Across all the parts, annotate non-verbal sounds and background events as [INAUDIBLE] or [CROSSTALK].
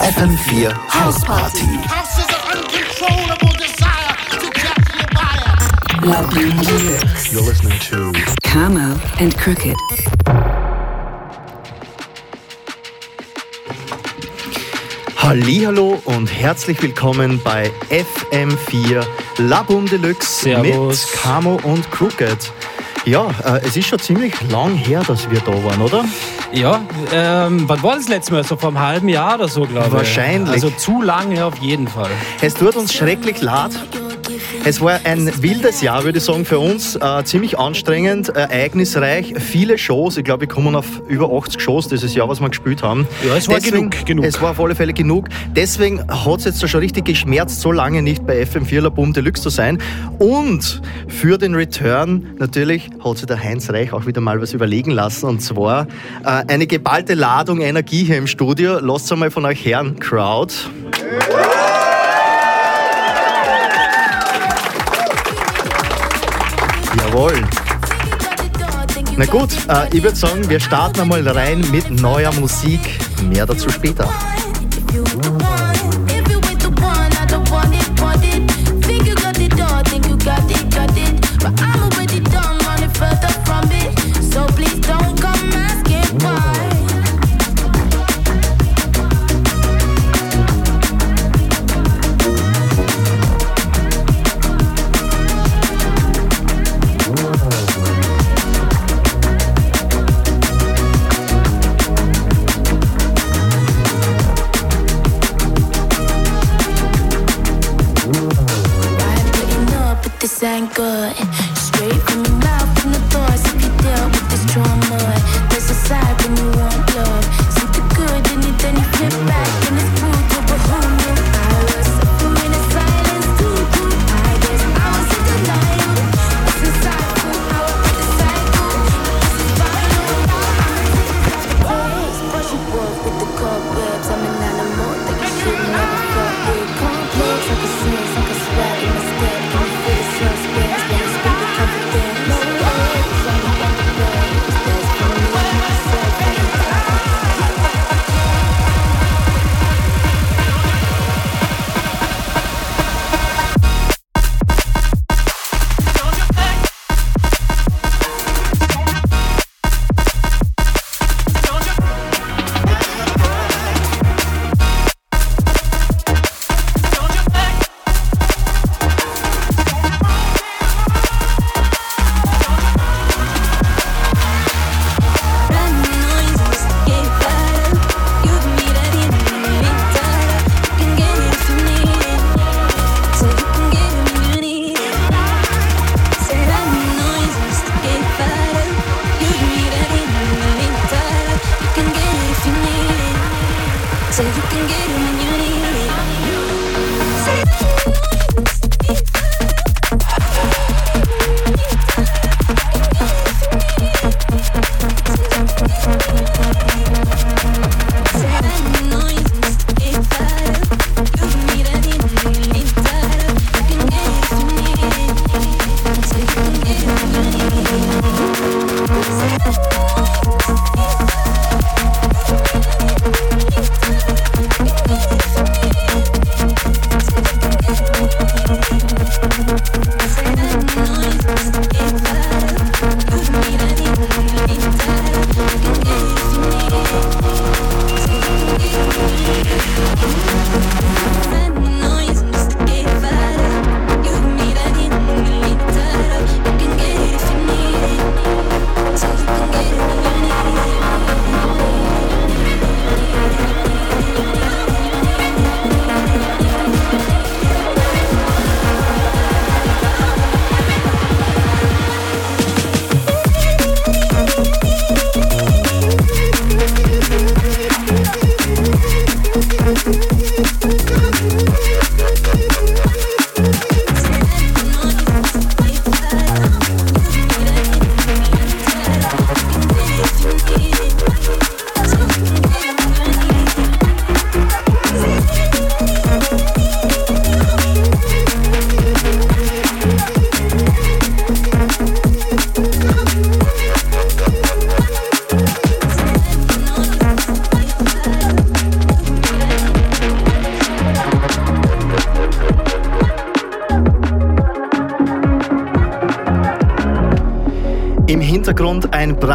FM4 House Party. House is an uncontrollable desire to capture your buyer. La Boom Deluxe. You're listening to Camo and Crooked. Hallo und herzlich willkommen bei FM4 Labum Deluxe Servus. mit Camo und Crooked. Ja, äh, es ist schon ziemlich lang her, dass wir da waren, oder? Ja, ähm, wann war das letzte Mal? So vor einem halben Jahr oder so, glaube ich. Wahrscheinlich. Also zu lange auf jeden Fall. Es tut uns schrecklich leid. Es war ein wildes Jahr, würde ich sagen, für uns. Äh, ziemlich anstrengend, ereignisreich, viele Shows. Ich glaube, wir kommen auf über 80 Shows dieses Jahr, was wir gespielt haben. Ja, es war genug, genug. Es war auf alle Fälle genug. Deswegen hat es jetzt schon richtig geschmerzt, so lange nicht bei FM4 Labum Deluxe zu sein. Und für den Return natürlich hat sich der Heinz Reich auch wieder mal was überlegen lassen. Und zwar äh, eine geballte Ladung Energie hier im Studio. Lasst einmal von euch hören, Crowd. Jawohl. Na gut, äh, ich würde sagen, wir starten einmal rein mit neuer Musik. Mehr dazu später. So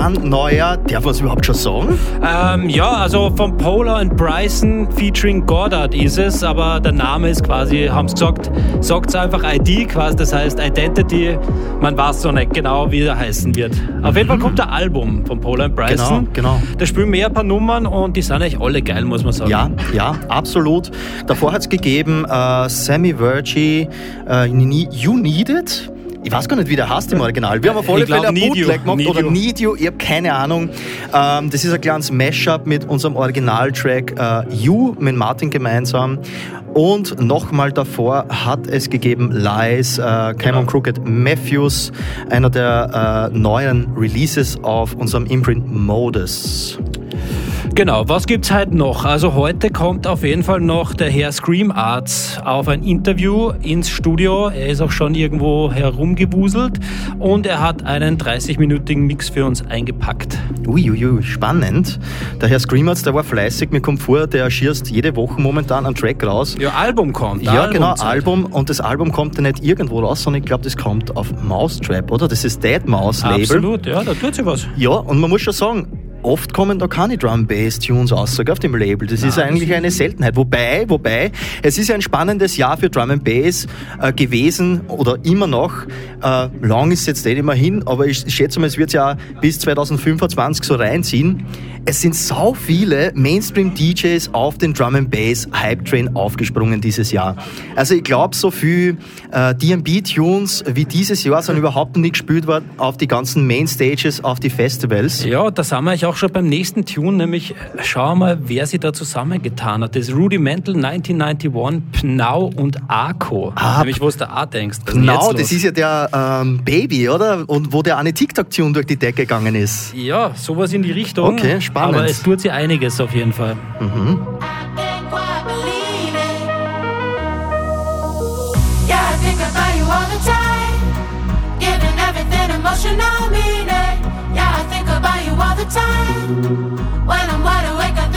brandneuer, darf man es überhaupt schon sagen? Ähm, ja, also von Polar und Bryson featuring Goddard ist es, aber der Name ist quasi, haben sie gesagt, sagt einfach ID quasi, das heißt Identity. Man weiß noch nicht genau, wie er heißen wird. Auf jeden Fall kommt der Album von Polar und Bryson. Genau, genau. Da spielen mehr ein paar Nummern und die sind eigentlich alle geil, muss man sagen. Ja, ja, absolut. Davor hat es gegeben äh, Sammy Virgie, äh, You Need It. Ich weiß gar nicht, wie der heißt im Original. Wir haben auf alle Fälle ein. Bootleg gemacht Need oder You, ich habe keine Ahnung. Ähm, das ist ein kleines Mashup mit unserem Originaltrack äh, You mit Martin gemeinsam. Und nochmal davor hat es gegeben Lies, äh, Cameron Crooked Matthews, einer der äh, neuen Releases auf unserem Imprint Modus. Genau, was gibt's heute noch? Also heute kommt auf jeden Fall noch der Herr Scream Arts auf ein Interview ins Studio. Er ist auch schon irgendwo herumgewuselt und er hat einen 30-minütigen Mix für uns eingepackt. Uiuiui, spannend. Der Herr Screamerz, der war fleißig. Mir kommt vor, der schießt jede Woche momentan einen Track raus. Ja, Album kommt. Ja, genau, Albumzeit. Album. Und das Album kommt ja nicht irgendwo raus, sondern ich glaube, das kommt auf Mousetrap, oder? Das ist Dead Mouse Label. Absolut, ja, da tut sich was. Ja, und man muss schon sagen, oft kommen da keine Drum-Bass-Tunes sogar auf dem Label. Das ist eigentlich eine Seltenheit. Wobei, wobei, es ist ja ein spannendes Jahr für Drum and Bass äh, gewesen oder immer noch. Äh, lang ist es jetzt nicht immer hin, aber ich, schätze mal, es wird ja bis 2025 so reinziehen. Es sind so viele Mainstream-DJs auf den Drum and Bass Hype Train aufgesprungen dieses Jahr. Also ich glaube, so viel äh, D&B-Tunes wie dieses Jahr sind überhaupt nicht gespielt worden auf die ganzen Mainstages, auf die Festivals. Ja, da sind wir eigentlich auch schon beim nächsten Tune, nämlich äh, schau mal, wer sich da zusammengetan hat. Das ist Rudimental 1991, Pnau und Arco. Ah, nämlich, wo du da auch denkst. Genau, jetzt das ist ja der ähm, Baby, oder? Und wo der eine TikTok-Tune durch die Decke gegangen ist. Ja, sowas in die Richtung. Okay, spannend. Aber es tut sich einiges auf jeden Fall. I can't quite believe it. Yeah, I think about you all the time. Giving everything emotional meaning. All the time. When I'm wide awake, I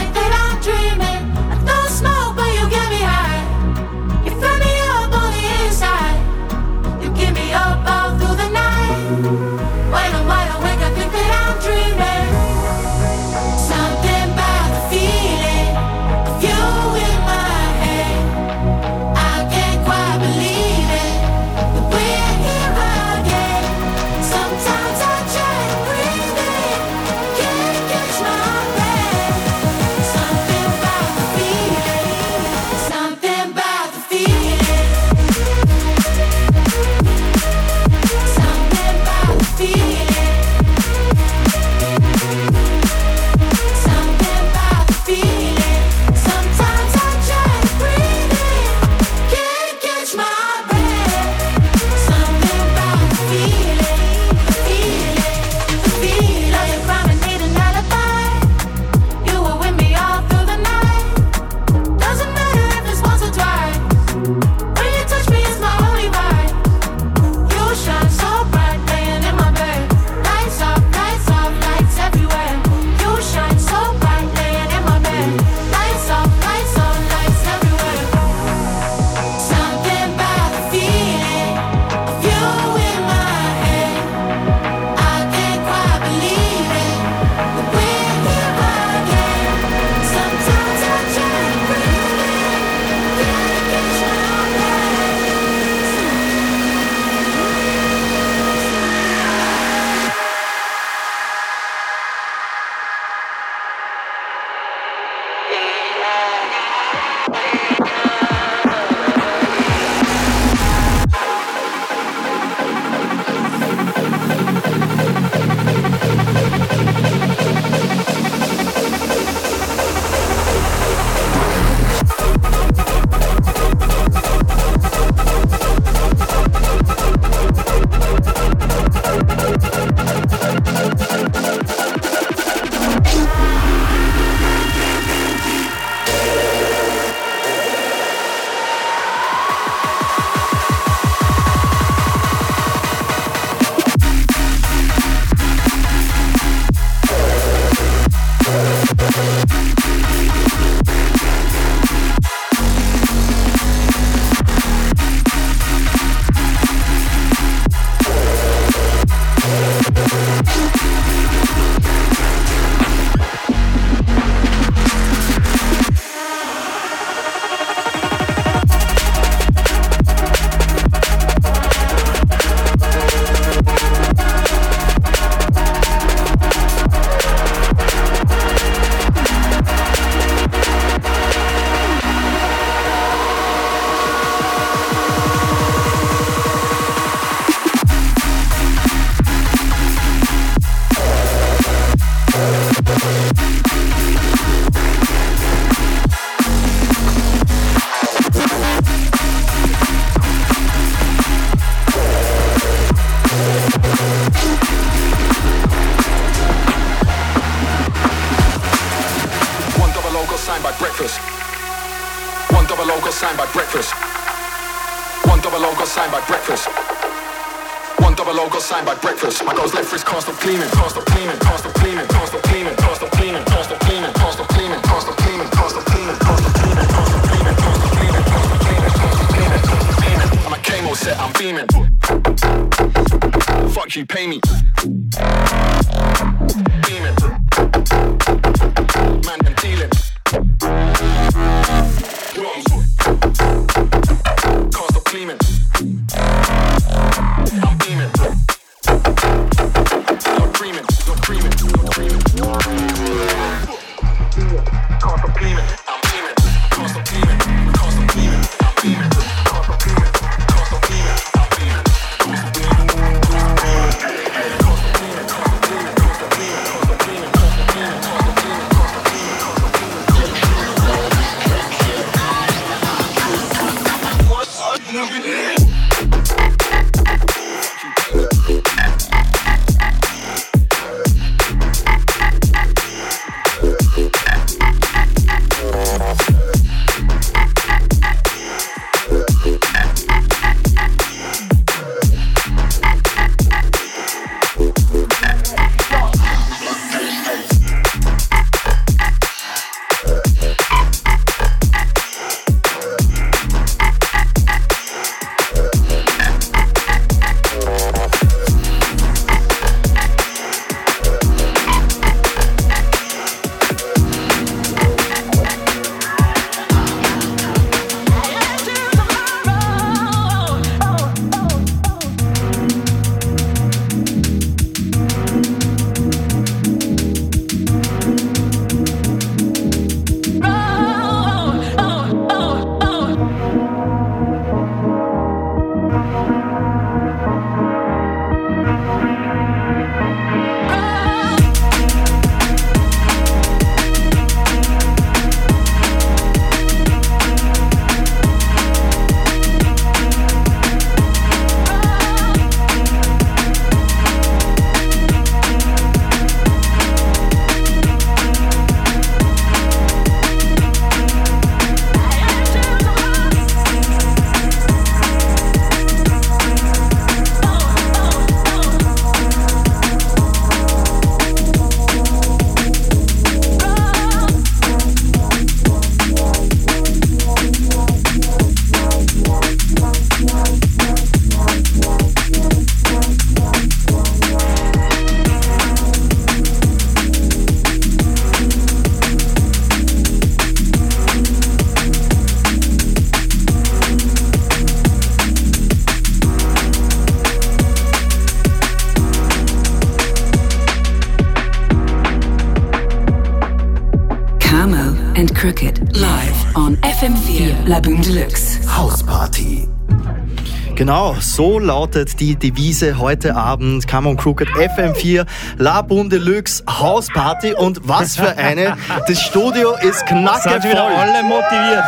so lautet die Devise heute Abend. Come on Crooked FM4, La Boom Deluxe Hausparty und was für eine. Das Studio ist Sind wieder knackevoll. alle motiviert.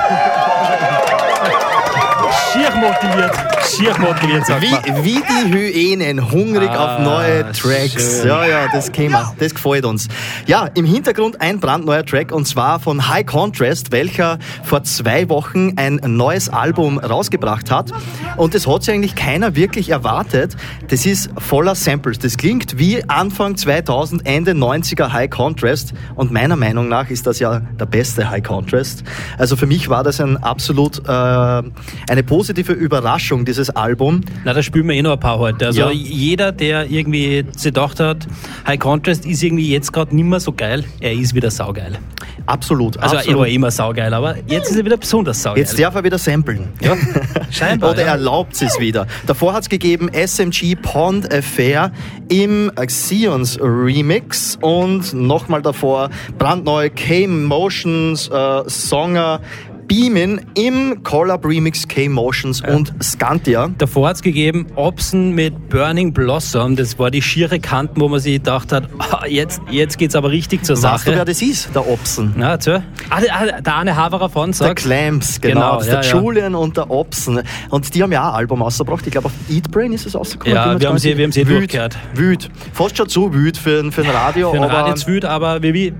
Schier motiviert. Schier motiviert, sagt. Wie, wie die Hyänen, hungrig Ah, auf neue Tracks. schön. Ja, ja, das käme, das gefällt uns. Ja, im Hintergrund ein brandneuer Track und zwar von High Contrast, welcher vor zwei Wochen ein neues Album rausgebracht hat. Und das hat sich eigentlich keiner wirklich erwartet. Das ist voller Samples. Das klingt wie Anfang 2000, Ende 90er High Contrast. Und meiner Meinung nach ist das ja der beste High Contrast. Also für mich war das ein absolut äh, eine positive Überraschung, dieses Album. Na, da spielen wir eh noch ein paar heute. Also Ja. jeder, der irgendwie gedacht hat, High Contrast ist irgendwie jetzt gerade nicht mehr so geil, er ist wieder saugeil. Absolut. Also er absolut. war immer saugeil, aber jetzt ist er wieder besonders saugeil. Jetzt darf er wieder samplen. Ja, [LAUGHS] scheinbar, Oder ja. erlaubt es wieder. Davor hat es gegeben SMG Pond Affair im Xions Remix und nochmal davor brandneu K-Motions äh, Songer Beamin im Collab Remix K-Motions und Scantia. Davor hat es gegeben Obsen mit Burning Blossom. Das war die schiere Kanten, wo man sich gedacht hat, [LAUGHS] ah, jetzt, jetzt geht's aber richtig zur Weißt du, wer Sache. das ist? Der Obsen. Na, erzähl. Ah, der, ah, der Arne Haverer von Der sagt. Clamps, genau. Genau, ist ja, der ja. Julian und der Obsen. Und die haben ja auch ein Album ausgebracht. Ich glaube, auf Eat Brain ist es rausgekommen. Ja, wir haben sie- wir haben sie wüt, durchgehört. Wüt. Fast schon zu wüt für, ein- für ein Radio. Für ein aber Radio zu wüt, aber wie, wie, äh,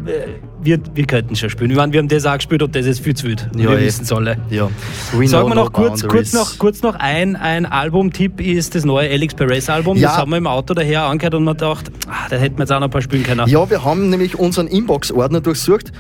wir, wir könnten schon spielen. Ich meine, wir haben das auch gespielt und das ist viel zu wild. Ja, wir eh. wissen es alle. Ja. We Sagen wir no noch kurz, kurz noch, kurz noch ein, ein Albumtipp ist das neue Alex Perez Album. Ja. Das haben wir im Auto daher angehört und man gedacht, ah, da hätten wir jetzt auch noch ein paar spielen können. Ja, wir haben nämlich unseren Inbox-Ordner durchsucht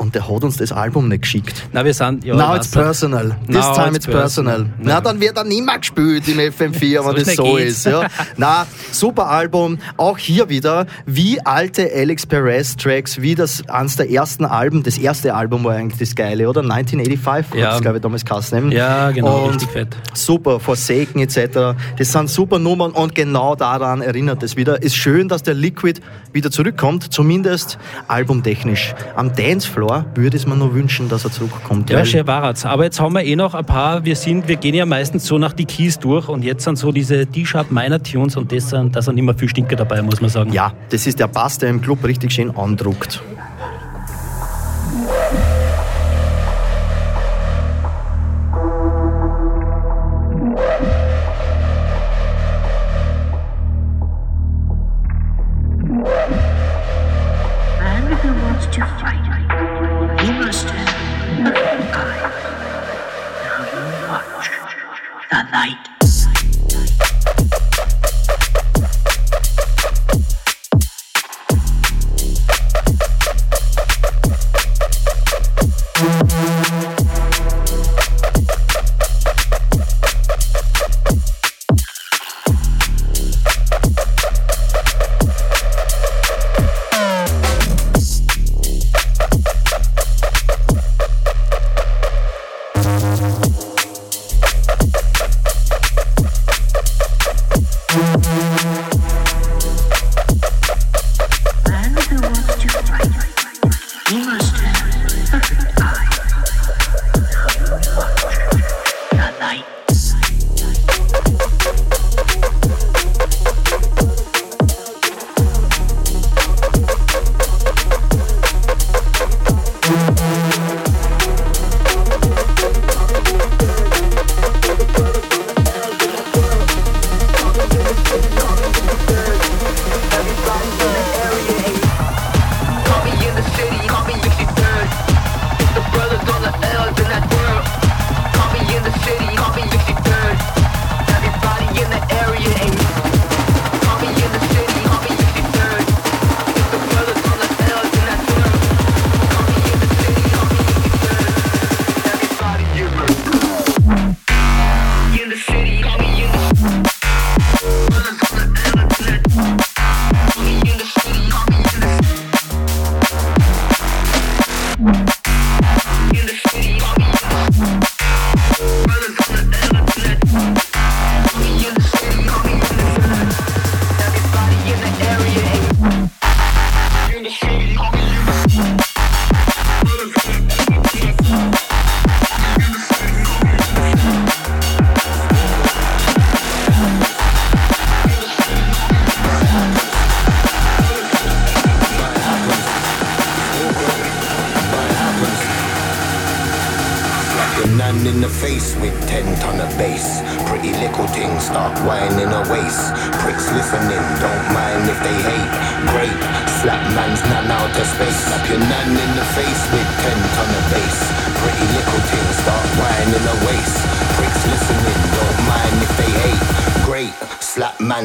und der hat uns das Album nicht geschickt. Na, wir sind, ja, Now it's personal. This Now time it's personal. personal. Na, dann wird er nimmer gespielt im FM4, [LAUGHS] wenn das so geht's. ist. Ja. Na, super Album. Auch hier wieder, wie alte Alex Perez Tracks, wie das eines der ersten Alben, das erste Album war eigentlich das Geile, oder? 1985 Ja. es, glaube ich, damals geheißen. Ja, genau, Und richtig fett. Super, Forsaken etc. Das sind super Nummern und genau daran erinnert es wieder. Ist schön, dass der Liquid wieder zurückkommt, zumindest albumtechnisch. Am Dancefloor würde es mir nur wünschen, dass er zurückkommt. Ja, schön war's. Aber jetzt haben wir eh noch ein paar, wir sind, wir gehen ja meistens so nach die Keys durch und jetzt sind so diese D-Sharp Minor Tunes und das sind, da sind immer viel Stinker dabei, muss man sagen. Ja, das ist der Bass, der im Club richtig schön andruckt.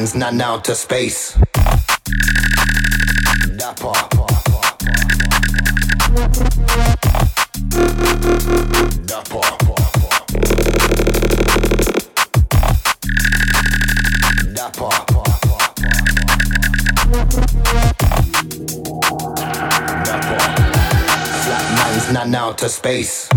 hands, none out to space. Dapper. Dapper. Dapper. Dapper. Flat man's none out to space.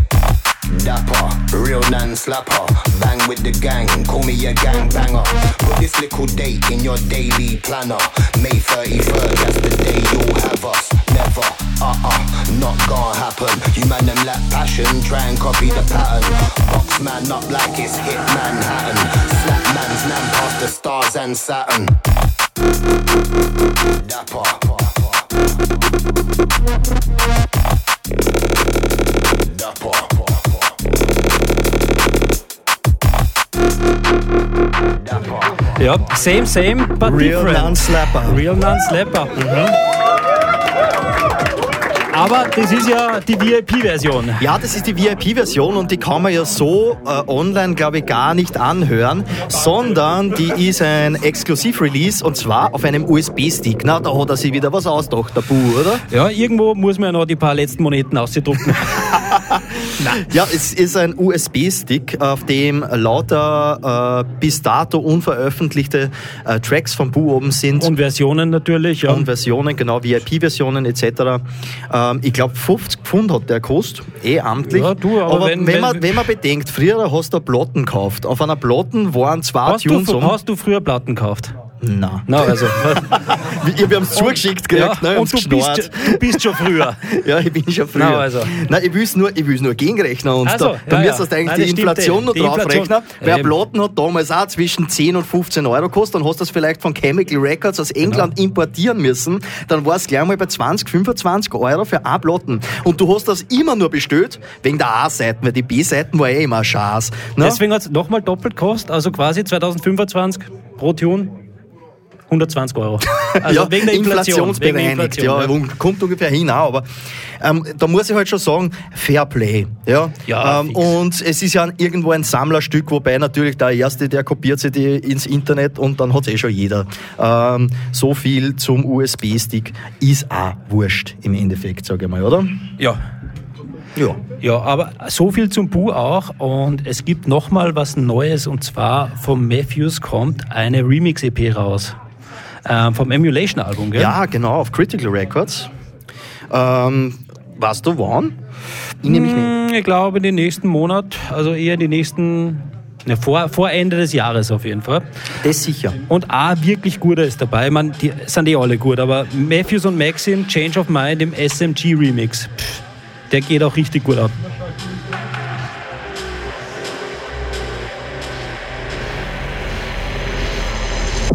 Real nan slapper. Bang with the gang, call me a gang banger. Put this little date in your daily planner. May 31st, that's the day you'll have us. Never, uh uh, not gonna happen. You man them lack passion, try and copy the pattern. Box man up like it's hit Manhattan. Slap man's nan past the stars and Saturn. Dapper. Ja, same, same, but Real different. Non-Slapper. Real Non-Slapper. Mhm. Aber das ist ja die VIP-Version. Ja, das ist die VIP-Version und die kann man ja so äh, online, glaube ich, gar nicht anhören, sondern die ist ein Exklusiv-Release und zwar auf einem USB-Stick. Na, da hat er sich wieder was ausgedacht, der Bu, oder? Ja, irgendwo muss man ja noch die paar letzten Moneten [LAUGHS] Ja, es ist ein USB-Stick, auf dem lauter äh, bis dato unveröffentlichte äh, Tracks von Bu oben sind. Und Versionen natürlich, ja. und Versionen, genau, VIP-Versionen etc. Ähm, ich glaube, 50 Pfund hat der gekostet, eh amtlich. Ja, du, aber wenn, wenn- man, wenn- wenn man bedenkt, früher hast du Platten gekauft. Auf einer Platten waren zwei Hast du, Tunes um. hast du früher Platten gekauft? Nein. Na, also. [LAUGHS] Wir, wir haben es zugeschickt gekriegt, ja, ne, und du bist, du bist schon früher. [LAUGHS] Ja, ich bin schon früher. Na, also. Nein, ich will es nur, ich will's nur gegenrechnen. Und Ach so, da, da ja, müsstest ja. du eigentlich Nein, die Inflation noch draufrechnen. Weil ein. Platten hat damals auch zwischen 10 und 15 Euro gekostet. Dann hast du das vielleicht von Chemical Records aus England Genau. importieren müssen. Dann war es gleich mal bei 20, 25 Euro für eine Platten. Und du hast das immer nur bestellt wegen der A-Seiten, weil die B-Seiten war eh immer ein Schatz. Ne? Deswegen hat es nochmal doppelt gekostet, also quasi 2025 pro Tune 120 Euro. [LAUGHS] Also ja, wegen der Inflation. Wegen der inflationsbereinigt, Inflation, ja, kommt ungefähr hin, auch, aber ähm, da muss ich halt schon sagen, Fair Play. Ja, Ja, ähm, und es ist ja irgendwo ein Sammlerstück, wobei natürlich der Erste, der kopiert sich die ins Internet und dann hat es eh schon jeder. Ähm, so viel zum USB-Stick ist auch wurscht im Endeffekt, sage ich mal, oder? Ja. Ja. Ja, aber so viel zum Bu auch. Und es gibt nochmal was Neues und zwar vom Matthews kommt eine Remix-EP raus. Ähm, vom Emulation-Album, gell? Ja, genau, auf Critical Records. Ähm, weißt du wann? Ich nehme mich nicht. Hm, Ich glaube, den nächsten Monat, also eher die nächsten, ne, vor, vor Ende des Jahres auf jeden Fall. Das sicher. Und A, wirklich guter ist dabei. Man, die sind eh alle gut, aber Matthews und Maxim, Change of Mind im SMG Remix, pff, der geht auch richtig gut ab.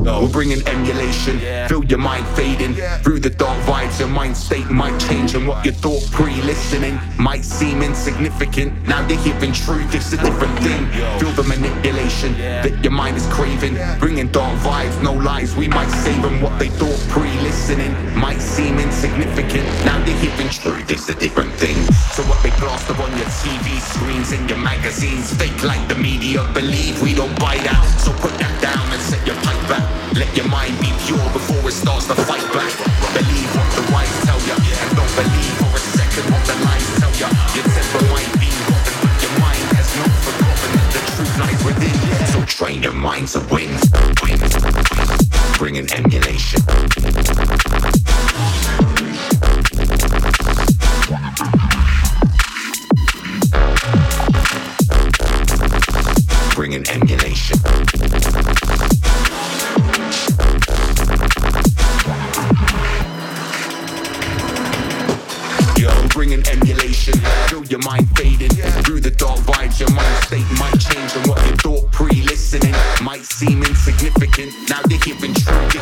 We're bringing emulation, feel your mind fading through the dark vibes. Your mind state might change, and what you thought pre-listening might seem insignificant. Now you're hearing truth, it's a different thing. Feel the manipulation that your mind is craving, bringing dark vibes, no lies. We might save them what they thought pre-listening might seem insignificant. Now you're hearing truth, it's a different thing. So what they plaster on your TV screens and your magazines, fake like the media believe we don't buy that. So put that down and set your pipe back. Let your mind be pure before it starts to fight back. Believe what the wise tell ya, and don't believe for a second what the lies tell ya. Your temper might be rotten, but your mind has not forgotten that the truth lies within. So train your mind to win. Bringing emulation. Bring Bringing emulation. Now you're hearing truth,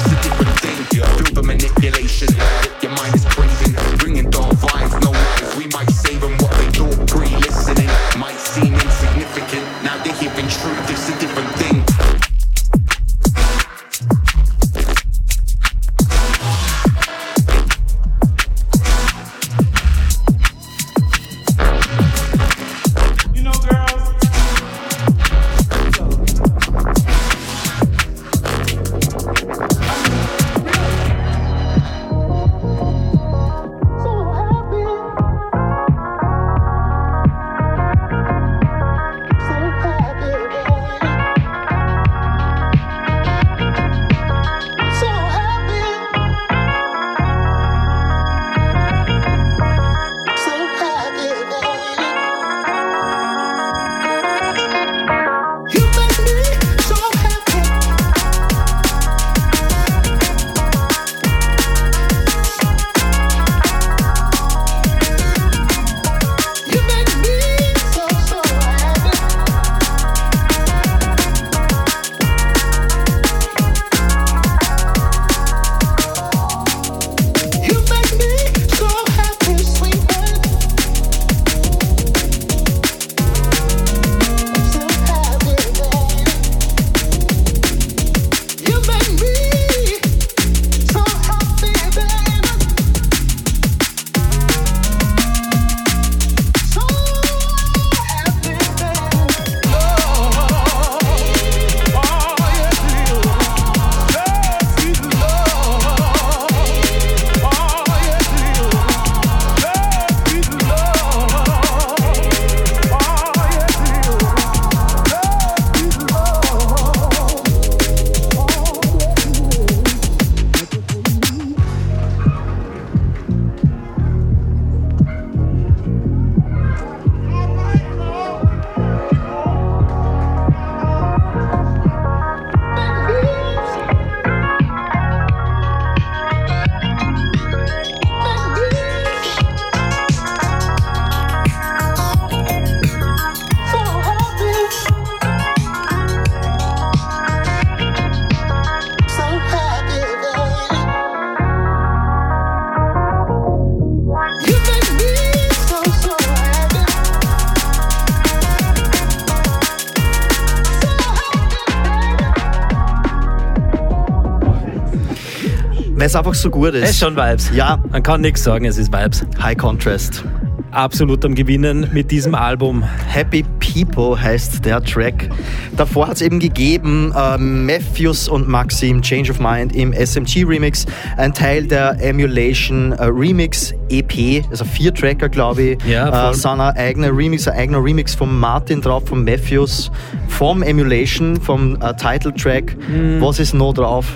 Weil es einfach so gut ist. Es ist schon Vibes. Ja. Man kann nichts sagen, es ist Vibes. High Contrast. Absolut am Gewinnen mit diesem Album. Happy People heißt der Track. Davor hat es eben gegeben äh, Matthews und Maxim Change of Mind im SMG Remix, ein Teil der Emulation äh, Remix EP, also vier Tracker glaube ich, Ja, äh, sind ein eigener Remix, ein eigener Remix von Martin drauf, von Matthews, vom Emulation, vom äh, Title Track. Was ist noch drauf?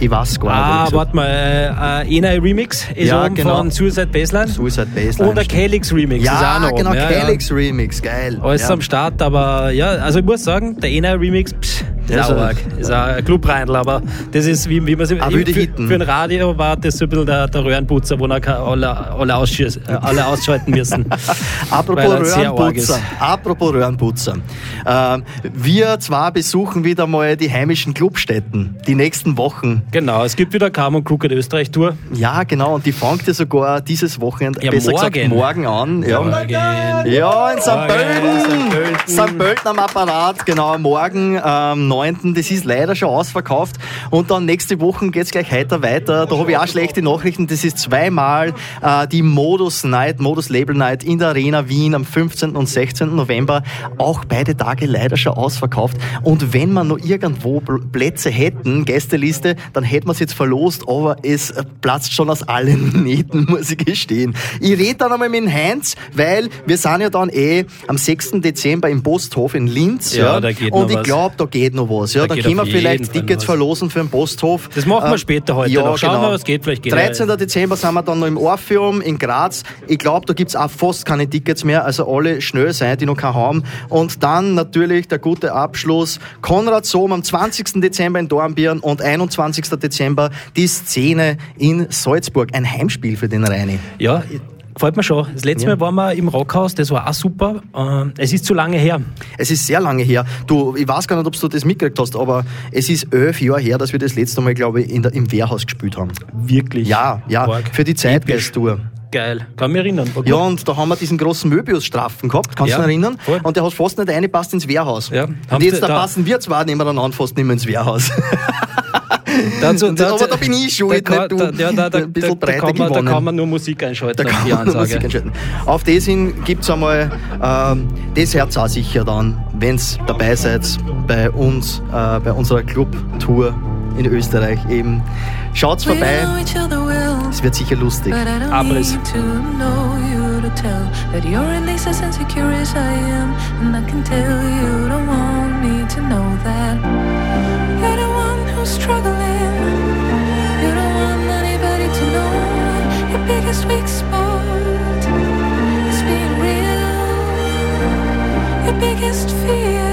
Ich weiß gar nicht. Ah, warte mal, äh, Enei Remix ist Ja, oben genau. von Suicide Baseline. Suicide Baseline. Und der Calyx Remix ist auch ja, noch genau, oben. Ja, Calyx Remix, geil. Ja. Alles ja. am Start, aber ja, also ich muss sagen, der Enei Remix, psch, das arg. Ist auch ein Clubreindl, aber das ist, wie, wie man sich für, für ein Radio war das so ein bisschen der, der Röhrenputzer, wo er alle, alle, ausschieß, äh, alle ausschalten müssen. [LAUGHS] Apropos er Röhrenputzer. Apropos Röhrenputzer. Ähm, wir zwar besuchen wieder mal die heimischen Clubstätten. Die nächsten Wochen. Genau, es gibt wieder Cam und Crooked Österreich Tour. Ja, genau. Und die fängt ja sogar dieses Wochenende, Ja, besser morgen. gesagt morgen an. Ja, Morgen. ja in St. Pölten. St. Pölten. Am Apparat, genau, morgen am 9. Das ist leider schon ausverkauft. Und dann nächste Woche geht's gleich heiter weiter. Da habe ich auch schlechte Nachrichten. Das ist zweimal äh, die Modus Night, Modus Label Night in der Arena Wien am 15. und 16. November. Auch beide Tage leider schon ausverkauft. Und wenn wir noch irgendwo Pl- Plätze hätten, Gästeliste, dann hätten wir es jetzt verlost, aber es platzt schon aus allen [LAUGHS] Nähten, muss ich gestehen. Ich rede dann einmal mit dem Heinz, weil wir sind ja dann eh am 6. Dezember im Posthof in Linz. Ja, da geht Und noch ich glaube, da geht noch was. Ja, Da da geht können wir vielleicht Tickets verlosen für den Posthof. Das machen wir Ähm, später heute ja, noch. Schauen genau. wir, was geht. Vielleicht geht 13. Dezember sind wir dann noch im Orpheum in Graz. Ich glaube, da gibt's auch fast keine Tickets mehr. Also alle schnell sein, die noch keine haben. Und dann natürlich der gute Abschluss. Konrad Sohm am 20. Dezember in Dornbirn und 21. Dezember die Szene in Salzburg. Ein Heimspiel für den Reini. Ja, gefällt mir schon. Das letzte Ja. Mal waren wir im Rockhaus, das war auch super. Ähm, Es ist zu lange her. Es ist sehr lange her. Du, ich weiß gar nicht, ob du das mitgekriegt hast, aber es ist elf Jahre her, dass wir das letzte Mal, glaube ich, in der, im Wehrhaus gespielt haben. Wirklich. Ja, ja, Arg. für die Zeitgeist-Tour. Geil. Kann mich erinnern. Gut. Ja, und da haben wir diesen großen Möbius-Strafen gehabt, kannst du Ja, dich erinnern? voll. Und der hat fast nicht reingepasst ins Wehrhaus. Ja. Und jetzt da da- passen wir zwar nebeneinander fast nicht mehr ins Wehrhaus. [LAUGHS] Dazu, Und- aber da bin ich schuld, da, nicht du. Da, ja, da, da, Ein bisschen da, da, kann man, da kann man nur Musik einschalten Da auf kann man. Musik entscheiden. Auf das hin gibt es einmal ähm, das Herz auch sicher dann, wenn ihr dabei seid bei uns, äh, bei unserer Club-Tour in Österreich eben. Schaut vorbei, es wird sicher lustig. Abriss. tell that you're at least as insecure as I am. And I can tell you don't want me to know that. Biggest fear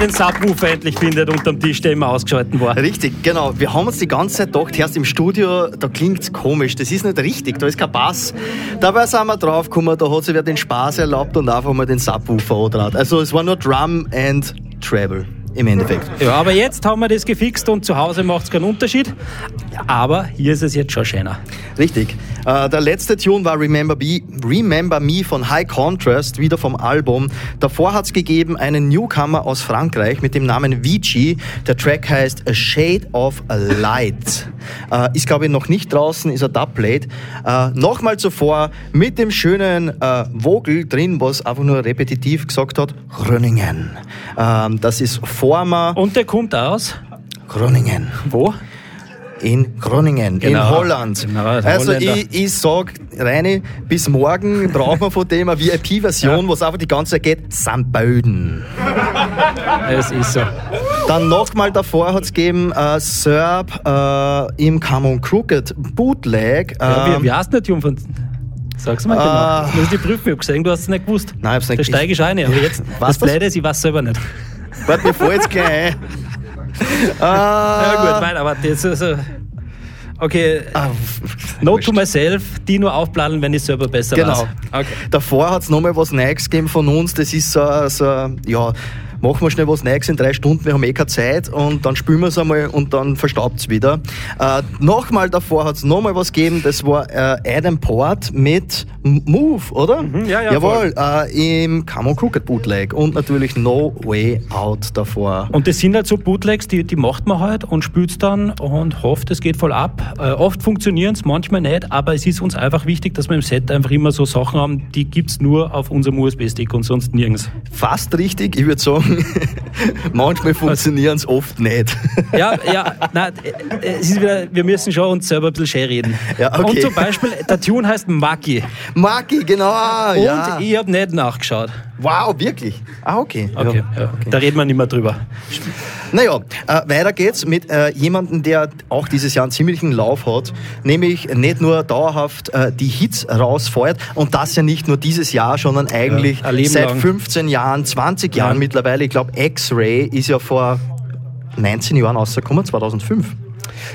den Subwoofer endlich findet unterm Tisch, der immer ausgeschalten war. Richtig, genau. Wir haben uns die ganze Zeit gedacht, erst im Studio, da klingt's komisch, das ist nicht richtig, da ist kein Bass. Dabei sind wir draufgekommen, da hat sich wer den Spaß erlaubt und einfach mal den Subwoofer angetraut. Also es war nur Drum and Treble im Endeffekt. Ja, aber jetzt haben wir das gefixt und zu Hause macht es keinen Unterschied. Aber hier ist es jetzt schon schöner. Richtig. Äh, der letzte Tune war Remember Me, Remember Me von High Contrast, wieder vom Album. Davor hat es gegeben einen Newcomer aus Frankreich mit dem Namen Vici. Der Track heißt A Shade of a Light. Äh, ist, glaube ich, noch nicht draußen, ist ein Dubplate. Äh, Nochmal zuvor mit dem schönen äh, Vogel drin, was einfach nur repetitiv gesagt hat, Groningen. Ähm, das ist Former Und der kommt aus. Groningen. Wo? In Groningen, Genau. in Holland. Genau, also Holländer. ich, ich sag, Reini, bis morgen [LAUGHS] brauchen wir von dem eine VIP-Version, was einfach die ganze Zeit geht, St. Böden. [LAUGHS] Es ist so. Dann nochmal davor hat es gegeben äh, Serb äh, im Come on Crooked Bootleg. Ja, ähm, wie, wie heißt denn der Tune von. Sag's mal Ah. genau. Du musst die prüfen, ich hab gesehen, du hast es nicht gewusst. Nein, ich hab's nicht Da steige ich ein, aber [LAUGHS] jetzt. Was das das? Blöde ist, ich weiß selber nicht. Warte, fällt jetzt gleich ein. [LAUGHS] Ja, Ah, gut, nein, aber das ist. Okay, ah, Note to myself, die nur aufplanen, wenn ich selber besser Genau. weiß. Okay. Davor hat es nochmal was Neues gegeben von uns. Das ist so, so ja, machen wir schnell was Neues in drei Stunden, wir haben eh keine Zeit und dann spielen wir es einmal und dann verstaubt es wieder. Äh, nochmal davor hat es nochmal was gegeben, das war äh, Adam Port mit Move, oder? Mhm, ja, ja, Jawohl, äh, im Come on Crooked Bootleg und natürlich No Way Out davor. Und das sind halt so Bootlegs, die, die macht man halt und spielt dann und hofft, es geht voll ab. Äh, oft funktionieren es, manchmal nicht, aber es ist uns einfach wichtig, dass wir im Set einfach immer so Sachen haben, die gibt's nur auf unserem USB-Stick und sonst nirgends. Fast richtig, ich würde sagen, [LAUGHS] Manchmal funktionieren es oft nicht. Ja, ja, nein, äh, es ist wieder, wir müssen schon uns selber ein bisschen schön reden. Ja, okay. Und zum Beispiel, der Tune heißt Maki. Maki, genau. Und ja. ich habe nicht nachgeschaut. Wow, wirklich? Ah, okay. Okay, ja, da reden wir nicht mehr drüber. Naja, äh, weiter geht's mit äh, jemandem, der auch dieses Jahr einen ziemlichen Lauf hat, nämlich nicht nur dauerhaft äh, die Hits rausfeuert und das ja nicht nur dieses Jahr, sondern eigentlich Ja, seit lang. 15 Jahren, 20 Jahren Ja. Mittlerweile. Ich glaube, X-Ray ist ja vor 19 Jahren rausgekommen, 2005.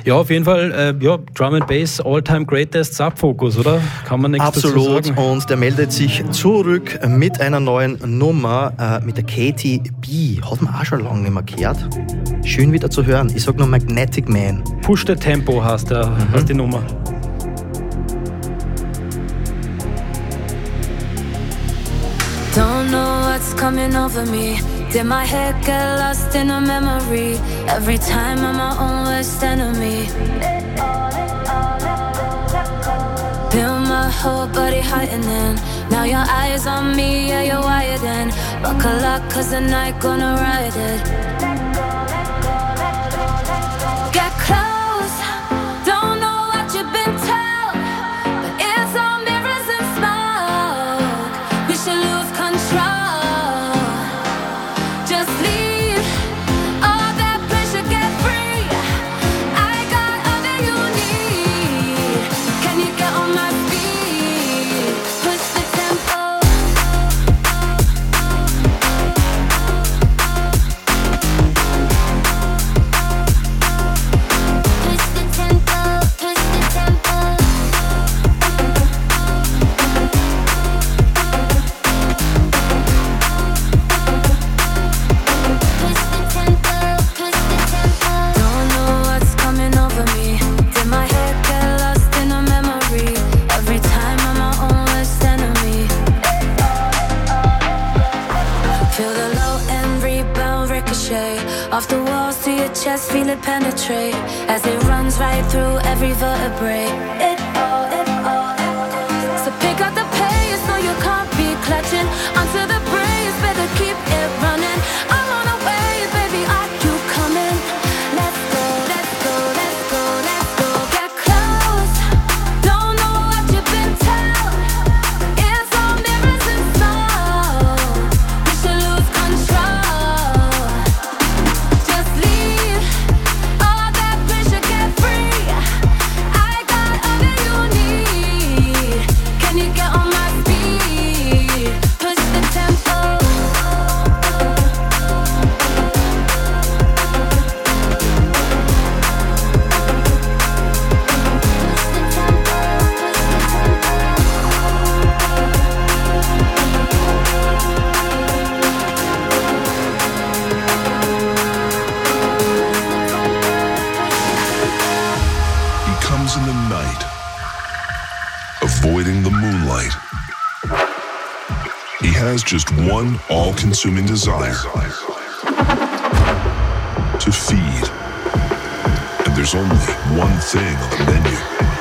Ja, auf jeden Fall, äh, ja, Drum and Bass, All-Time Greatest Subfocus, oder? Kann man nichts dazu Absolut. sagen. Und der meldet sich zurück mit einer neuen Nummer, äh, mit der Katie B. Hat man auch schon lange nicht mehr gehört. Schön wieder zu hören. Ich sag nur Magnetic Man. Push the Tempo heißt, der, Mhm. heißt die Nummer. What's coming over me. Did my head get lost in a memory? Every time I'm my own worst enemy. Feel my whole body heightening. Now your eyes on me, yeah, you're wired in. Buckle up, cause the night gonna ride it. Chest, feel it penetrate as it runs right through every vertebrae. It has just one all consuming desire to feed. And there's only one thing on the menu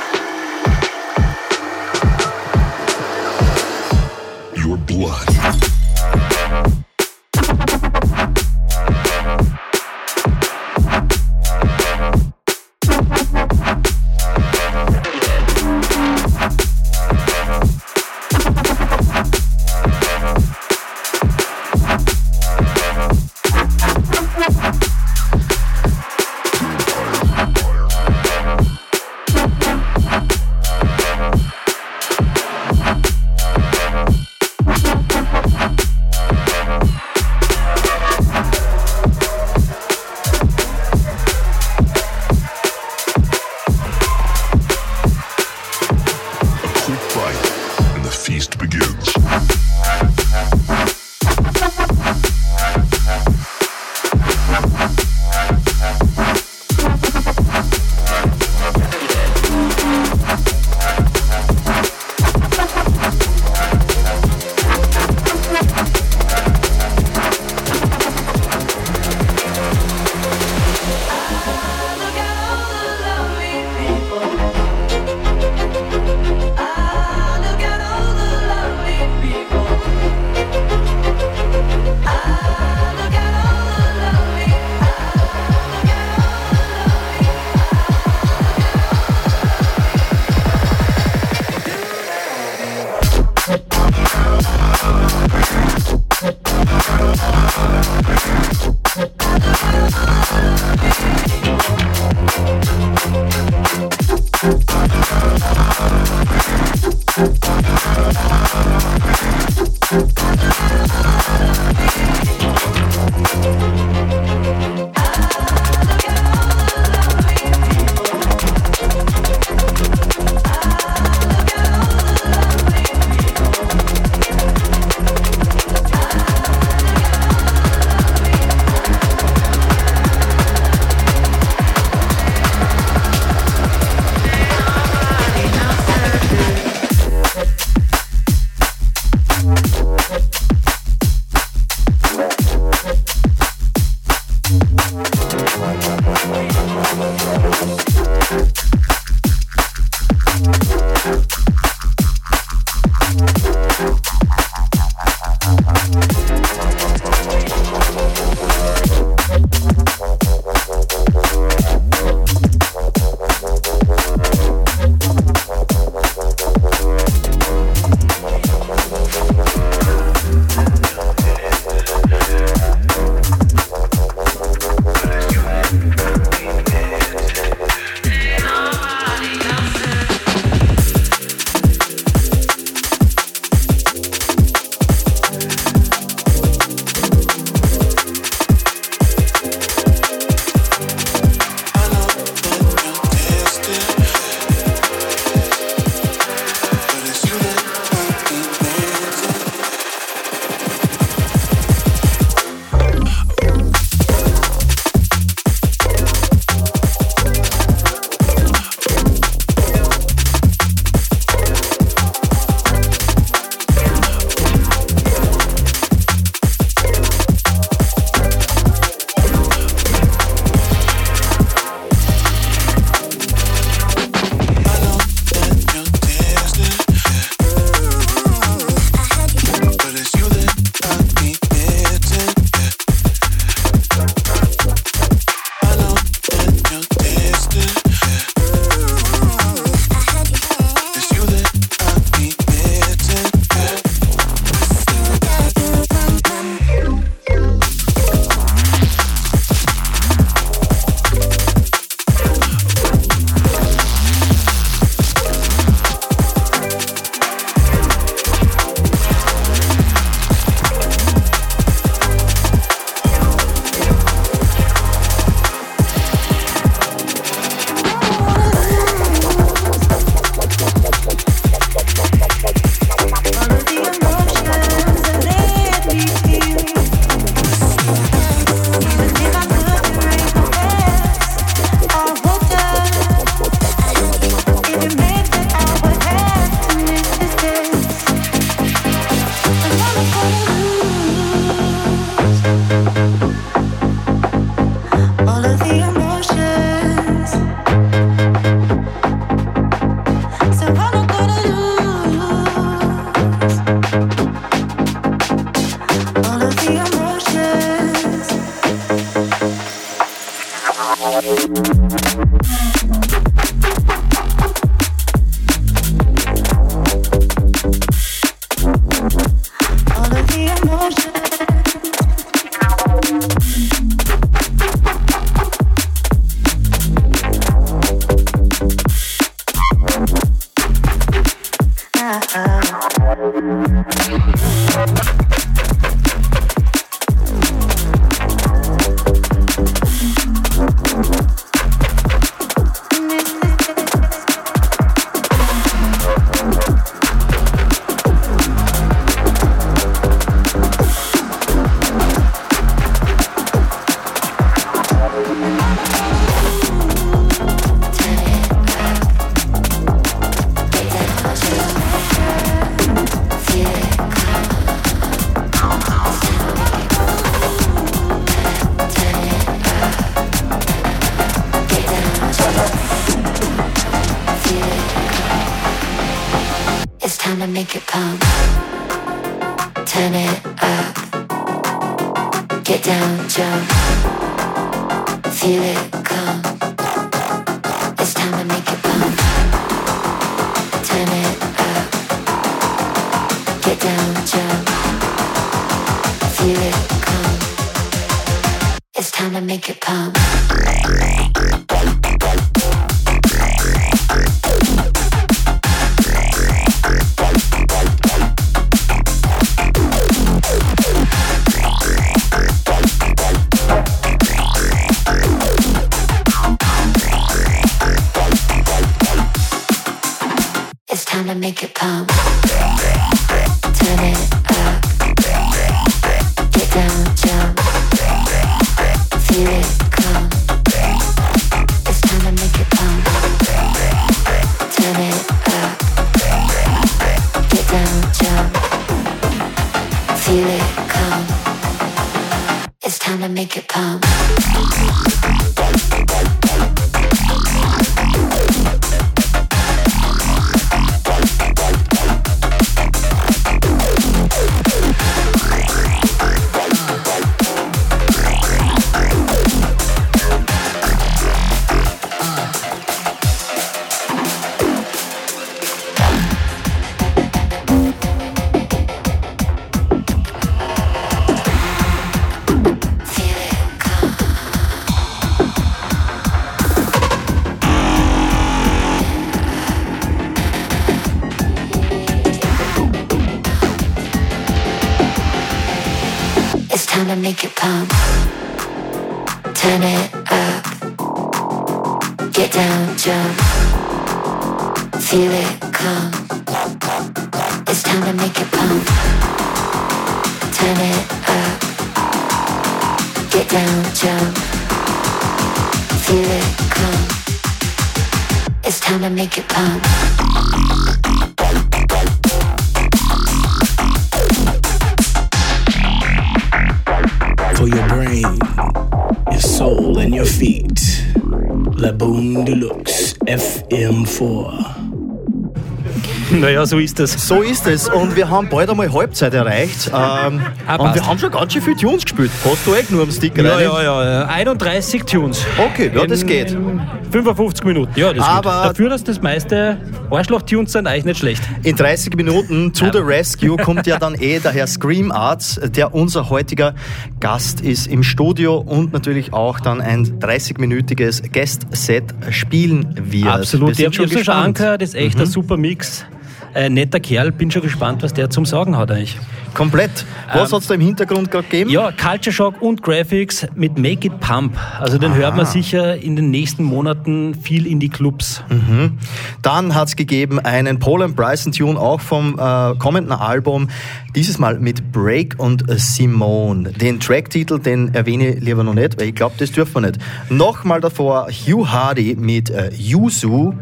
time to make it pump. Turn it up. Get down, jump. Feel it come. It's time to make it pump. Turn it up. Get down, jump. Feel it come. It's time to make it pump. For your brain, your soul, and your feet. Laboon Deluxe FM4. Naja, so ist das. So ist es. Und wir haben bald einmal Halbzeit erreicht. [LAUGHS] Ähm, Ah, und wir haben schon ganz schön viele Tunes gespielt. Hast du echt nur am Stick Ja, rein? ja, ja, ja. 31 Tunes. Okay, ja, das In geht. 55 Minuten, ja, das Aber- geht. Dafür, dass das meiste Arschloch-Tunes sind, eigentlich nicht schlecht. In 30 Minuten zu The Rescue kommt ja dann eh der Herr Scream Arts, der unser heutiger Gast ist im Studio und natürlich auch dann ein 30-minütiges Guest-Set spielen wird. Absolut. Wir Ich sind habe schon, schon gespannt. angehört, das ist echt ein super Mix. Ein netter Kerl, bin schon gespannt, was der zum Sagen hat eigentlich. Komplett. Was Ähm, hat's da im Hintergrund gerade gegeben? Ja, Culture Shock und Graphics mit Make It Pump. Also den hört man sicher in den nächsten Monaten viel in die Clubs. Mhm. Dann hat's gegeben einen Paul Bryson Tune auch vom äh, kommenden Album, dieses Mal mit Break und äh, Simone. Den Tracktitel, den erwähne ich lieber noch nicht, weil ich glaube, das dürfen wir nicht. Nochmal davor Hugh Hardy mit äh, Yuzu.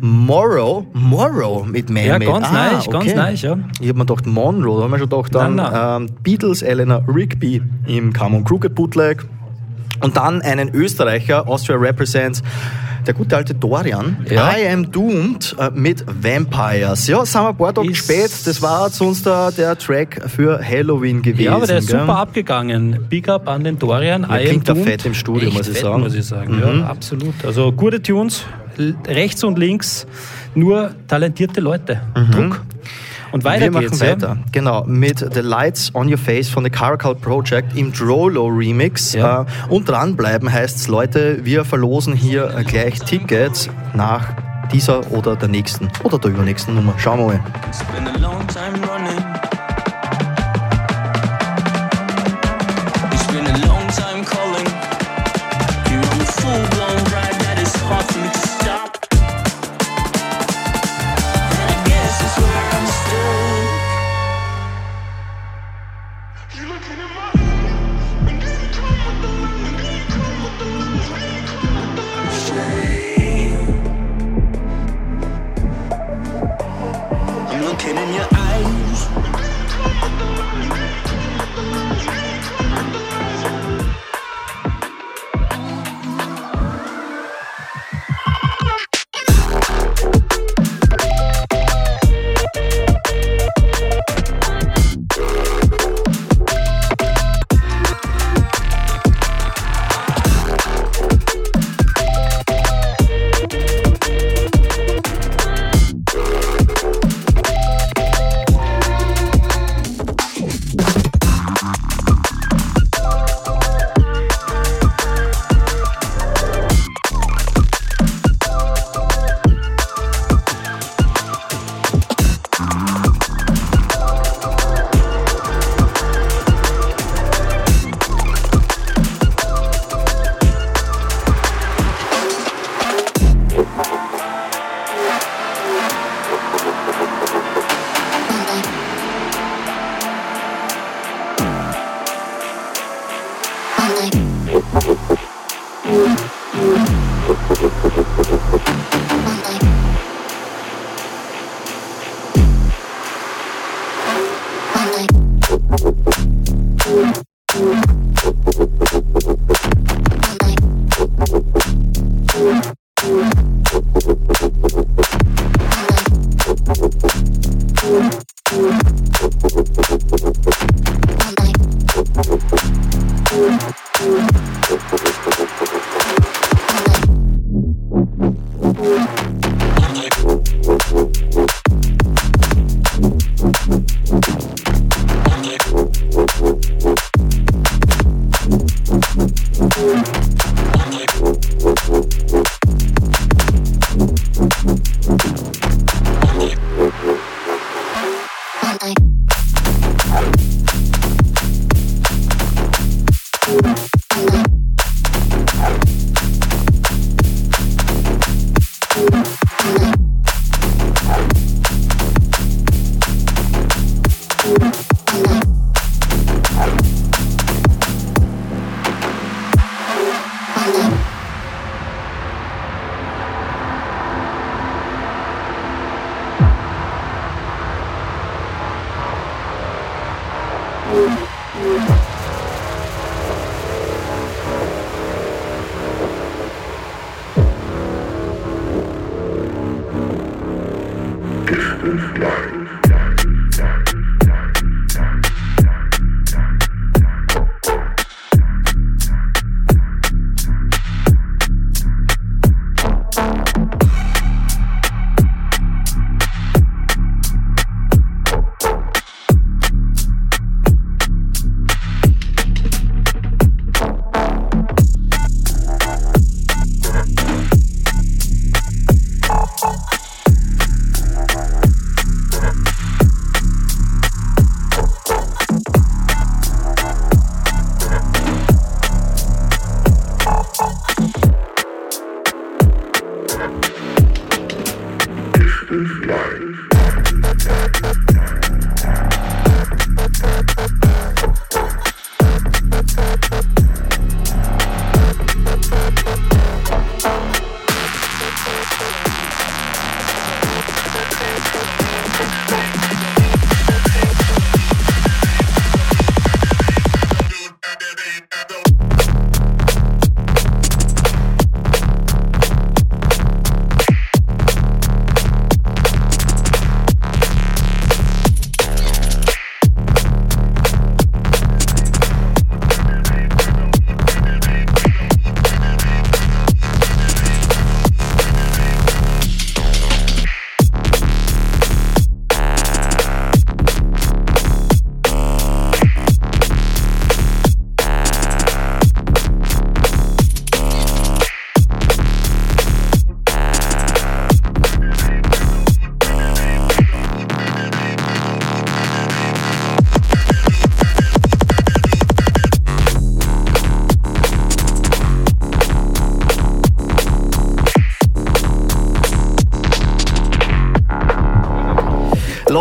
Morrow, Morrow mit Man Ja, ganz nice, ganz nice, ja. Ich habe mir gedacht, Monroe, da haben wir schon gedacht, dann Nein, Ähm, Beatles, Eleanor Rigby im Come on Crooked Bootleg. Und dann einen Österreicher, Austria Represents, der gute alte Dorian, Ja. I Am Doomed äh, mit Vampires. Ja, sind wir ein paar Tage spät, das war sonst der, der Track für Halloween gewesen. Ja, aber der ist gell? super abgegangen. Big up an den Dorian. Ja, I am klingt da doomed. fett im Studio, Echt muss ich fett, sagen. muss ich sagen. Mhm. Ja, absolut. Also gute Tunes, rechts und links, nur talentierte Leute. Druck. Und weiter Mhm. Wir machen geht's. weiter, genau, mit The Lights on Your Face von The Caracal Project im Drolo Remix. Ja. Äh, und dranbleiben heißt's, Leute, wir verlosen hier äh, gleich Tickets nach dieser oder der nächsten oder der übernächsten Nummer. Schauen wir mal.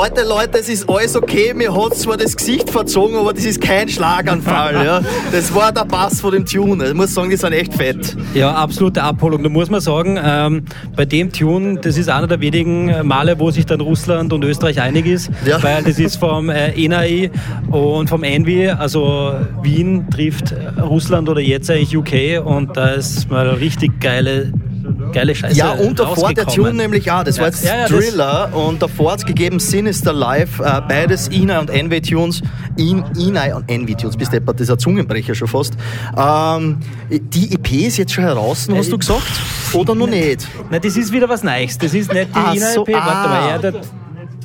Leute, Leute, es ist alles okay. Mir hat zwar das Gesicht verzogen, aber das ist kein Schlaganfall. ja. Das war der Bass von dem Tune. Ich muss sagen, die sind echt fett. Ja, absolute Abholung. Da muss man sagen, ähm, bei dem Tune, das ist einer der wenigen Male, wo sich dann Russland und Österreich einig ist, Ja. weil das ist vom äh, NAI und vom Envy, also Wien trifft Russland oder jetzt eigentlich UK und da ist mal richtig geile, geile Scheiße Ja, und davor der. Tune nämlich auch. Das war jetzt Ja, ja, Thriller und davor hat es gegeben Sinister Live, äh, beides Ina und Envy Tunes. In, Ina und Envy Tunes, bis deppert, das ist ein Zungenbrecher schon fast. Ähm, die EP ist jetzt schon heraus, hast du gesagt? Oder noch nicht? Nein, das ist wieder was Neues. Das ist nicht die Ach Ina so, EP. Warte ah. mal, ja, der,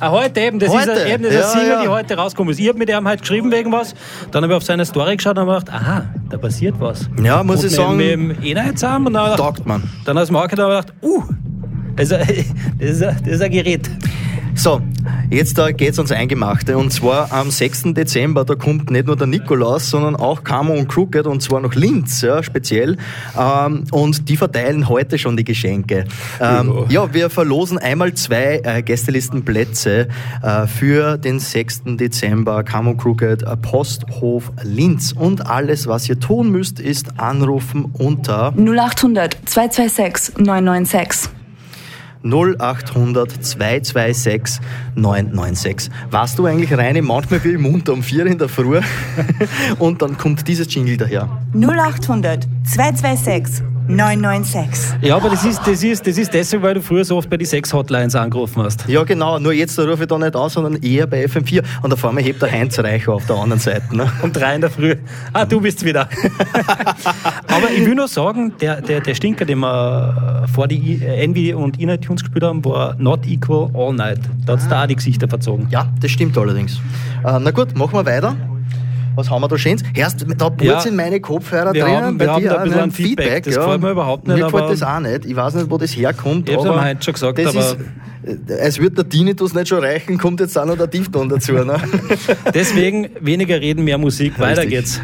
ah, heute eben, das Heute? ist, ein, eben, das ist Ja, eine Single, ja. die heute rauskommt. ist. Ich habe mit ihm halt geschrieben wegen was, dann habe ich auf seine Story geschaut und habe gedacht, aha, da passiert was. Ja, muss und ich sagen, Mit dem haben und dann gedacht, man. Dann aus dem Market habe ich gedacht, uh, das ist, ein, das, ist ein, das ist ein Gerät. So, jetzt da geht's ans Eingemachte. Und zwar am 6. Dezember, da kommt nicht nur der Nikolaus, sondern auch Camo und Crooked und zwar noch Linz, ja, speziell. Ähm, und die verteilen heute schon die Geschenke. Ähm, ja, wir verlosen einmal zwei äh, Gästelistenplätze äh, für den 6. Dezember Camo Crooked äh, Posthof Linz. Und alles, was ihr tun müsst, ist anrufen unter 0800 226 996. 0800 226 996. Warst du eigentlich rein? Bin ich munter um vier in der Früh [LAUGHS] und dann kommt dieses Jingle daher. 0800 226 996. Ja, aber das ist, das, ist, das ist deswegen, weil du früher so oft bei die Sex-Hotlines angerufen hast. Ja, genau. Nur jetzt rufe ich da nicht an, sondern eher bei FM4. Und da vorne hebt der Heinz Reicher auf der anderen Seite. Ne? Um drei in der Früh. Ah, du bist wieder. [LAUGHS] Aber ich will nur sagen, der, der, der Stinker, den wir vor die Envy und Inner Tunes gespielt haben, war Not Equal All Night. Da hat es da auch die Gesichter verzogen. Ja, das stimmt allerdings. Äh, na gut, machen wir weiter. Was haben wir da Schönes? Hörst, da purzeln Ja. meine Kopfhörer Wir drinnen. haben- bei wir haben dir da ein auch, bisschen ein Feedback. Das ja. gefällt mir überhaupt nicht, Mir gefällt das auch nicht. Ich weiß nicht, wo das herkommt. Ich am Heinz schon gesagt, aber- ist, äh, als würde der Tinnitus nicht schon reichen, kommt jetzt auch noch der Tiefton dazu. Ne? [LAUGHS] Deswegen weniger reden, mehr Musik. Weiter Richtig. geht's.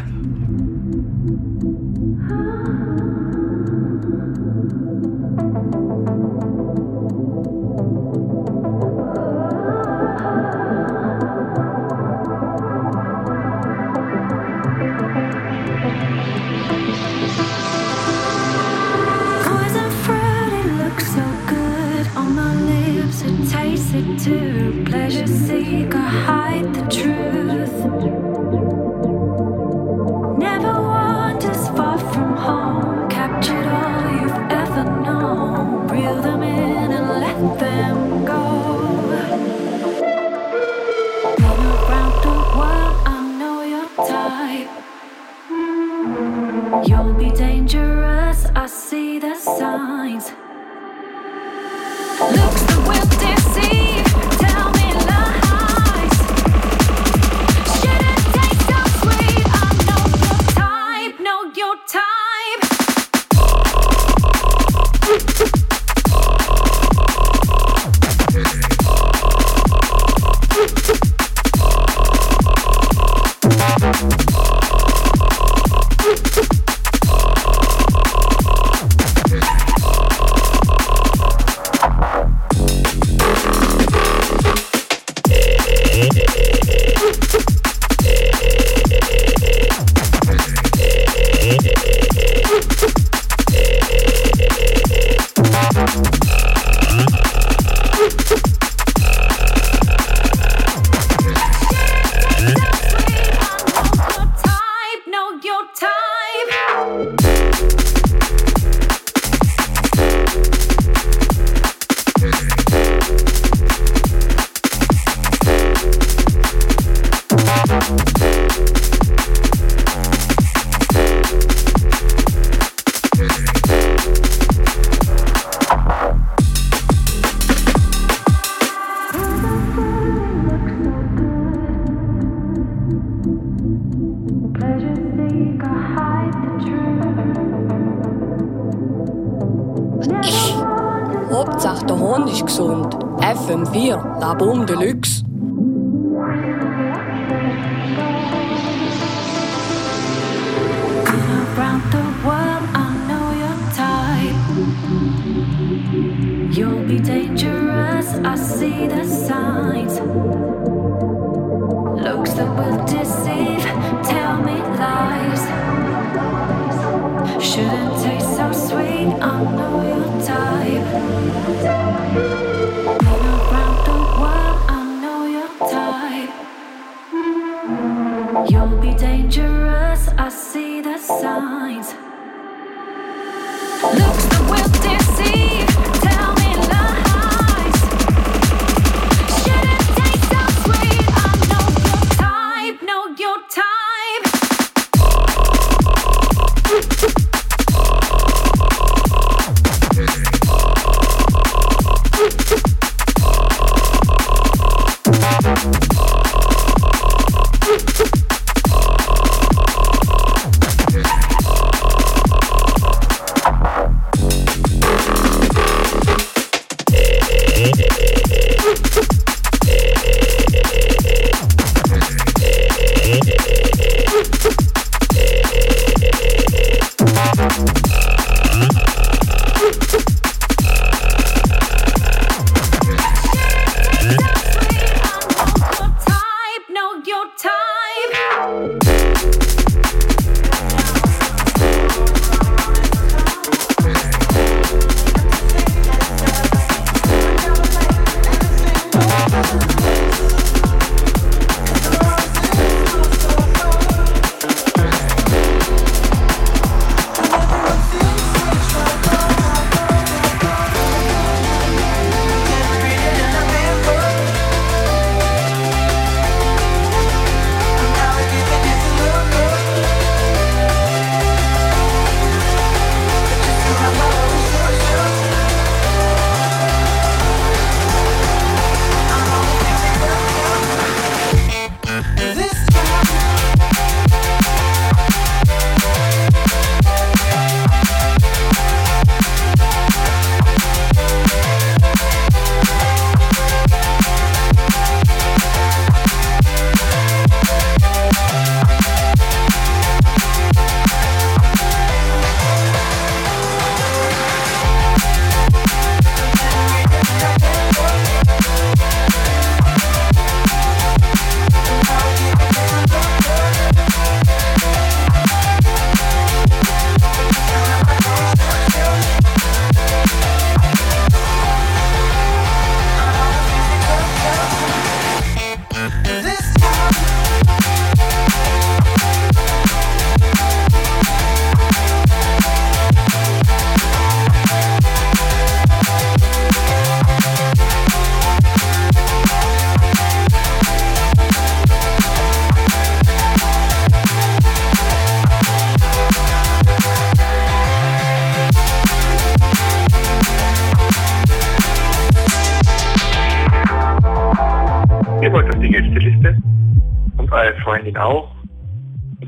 Freundin auch,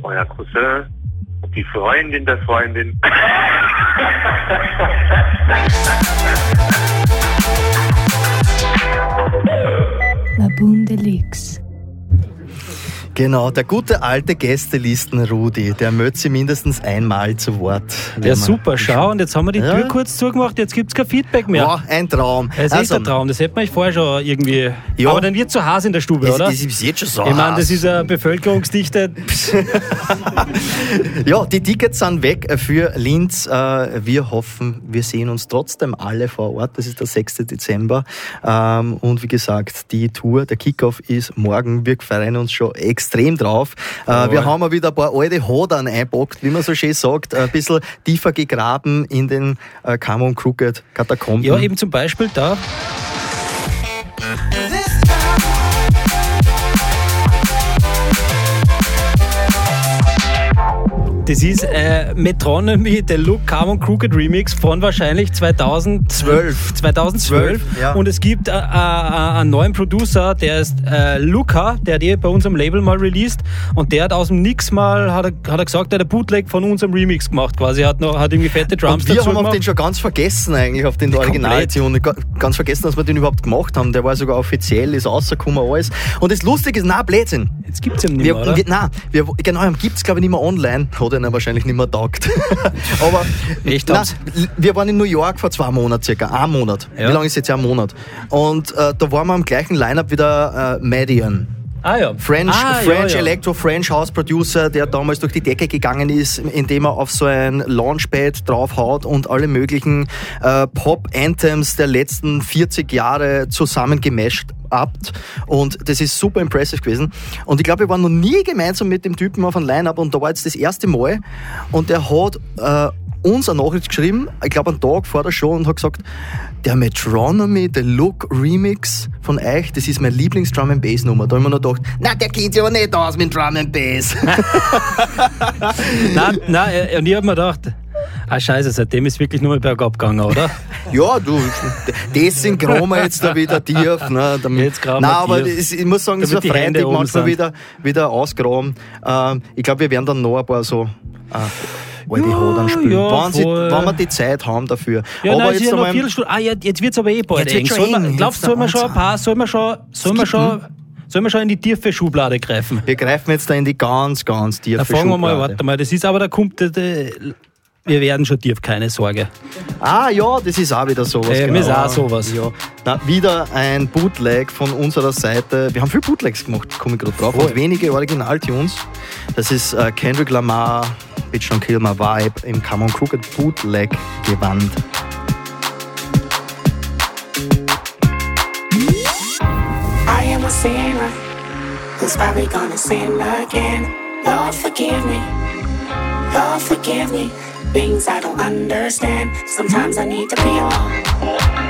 euer Cousin die Freundin der Freundin. La Boom Deluxe. Genau, der gute alte Gästelisten-Rudi, der möchte sie mindestens einmal zu Wort. Ja, super, schau, und jetzt haben wir die Ja. Tür kurz zugemacht, jetzt gibt es kein Feedback mehr. Ja, ein Traum. Es ist Also- ein Traum, das hätte man euch vorher schon irgendwie. Ja. Aber dann wird so heiß in der Stube, Es- oder? es ist jetzt schon so Ich meine, das ist eine Bevölkerungsdichte. [LAUGHS] Ja, die Tickets sind weg für Linz. Äh, Wir hoffen, wir sehen uns trotzdem alle vor Ort. Das ist der 6. Dezember. Ähm, Und wie gesagt, die Tour, der Kickoff ist morgen. Wir freuen uns schon extrem drauf. Äh. Wir haben auch wieder ein paar alte Hodern einpackt, wie man so schön sagt. Ein bisschen tiefer gegraben in den äh, Camon Crooked Katakomben. Ja, eben zum Beispiel da. Das ist äh, Metronomy, der Look Carbon Crooked Remix von wahrscheinlich 2012. 2012. ja. Und es gibt äh, äh, einen neuen Producer, der ist äh, Luca, der hat eh bei unserem Label mal released und der hat aus dem Nix mal, hat er, hat er gesagt, der hat ein Bootleg von unserem Remix gemacht quasi. Hat, noch, hat irgendwie fette Drums Und wir dazu haben gemacht. den schon ganz vergessen eigentlich, auf den Originaltune. Ga- Ganz vergessen, dass wir den überhaupt gemacht haben. Der war sogar offiziell, ist rausgekommen, alles. Und das Lustige ist, na Blödsinn. Jetzt gibt's ihn nicht wir, mehr, oder? Wir, nein, wir, genau, gibt es glaube ich nicht mehr online. Hat er wahrscheinlich nicht mehr taugt. [LAUGHS] Aber nein, haben's? wir waren in New York vor zwei Monaten circa. Ein Monat. Ja. Wie lange ist jetzt ja ein Monat? Und äh, da waren wir am gleichen Line-Up wie der äh, Median. Ah ja. French, ah, French ja, ja. Electro, French House Producer, der damals durch die Decke gegangen ist, indem er auf so ein Launchpad draufhaut und alle möglichen äh, Pop-Anthems der letzten 40 Jahre zusammengemasht habt. Und das ist super impressive gewesen. Und ich glaube, wir waren noch nie gemeinsam mit dem Typen auf einem Line-Up und da war jetzt das erste Mal und der hat äh, uns eine Nachricht geschrieben, ich glaube einen Tag vor der Show und hat gesagt, der Metronomy, der Look Remix von euch, das ist meine Lieblings-Drum and Bass Nummer. Da haben wir noch gedacht, na, der sich aber nicht aus mit Drum and Bass. [LAUGHS] Nein, nein, und ich hab mir gedacht, ah scheiße, seitdem ist wirklich nur bergab gegangen, oder? [LAUGHS] ja, du, das synchron wir jetzt da wieder tief. Ne, damit, Jetzt graben Nein, wir aber tief, das, ich muss sagen, es war die Freitag manchmal sind. wieder, wieder ausgraben. Ähm, ich glaube, wir werden dann noch ein paar so äh, alte Ja, Hodern spielen, ja, wenn, sie, wenn wir die Zeit haben dafür. Ja, aber nein, es jetzt noch Viertelstunde. Ah, ja, jetzt wird's aber eh bald Jetzt eng. Soll schon man, glaubst du, Jetzt soll man schon ein paar, soll man schon, soll man schon, soll man schon in die tiefe Schublade greifen? wir greifen jetzt da in die ganz, ganz tiefe Da fangen wir mal, Schublade. warte mal, das ist aber, da kommt, der- der- wir werden schon tief, keine Sorge. Ah ja, das ist auch wieder sowas. Ähm, ist auch sowas. Ja. Na, wieder ein Bootleg von unserer Seite. Wir haben viel Bootlegs gemacht, komme ich gerade drauf. Voll. Und wenige Originaltunes. Das ist äh, Kendrick Lamar, Bitch Don't Kill My Vibe im Come On Crooked Bootleg Gewand. I am a sinner who's probably gonna sin again. Lord, forgive me. Lord, forgive me. Things I don't understand. Sometimes I need to be alone.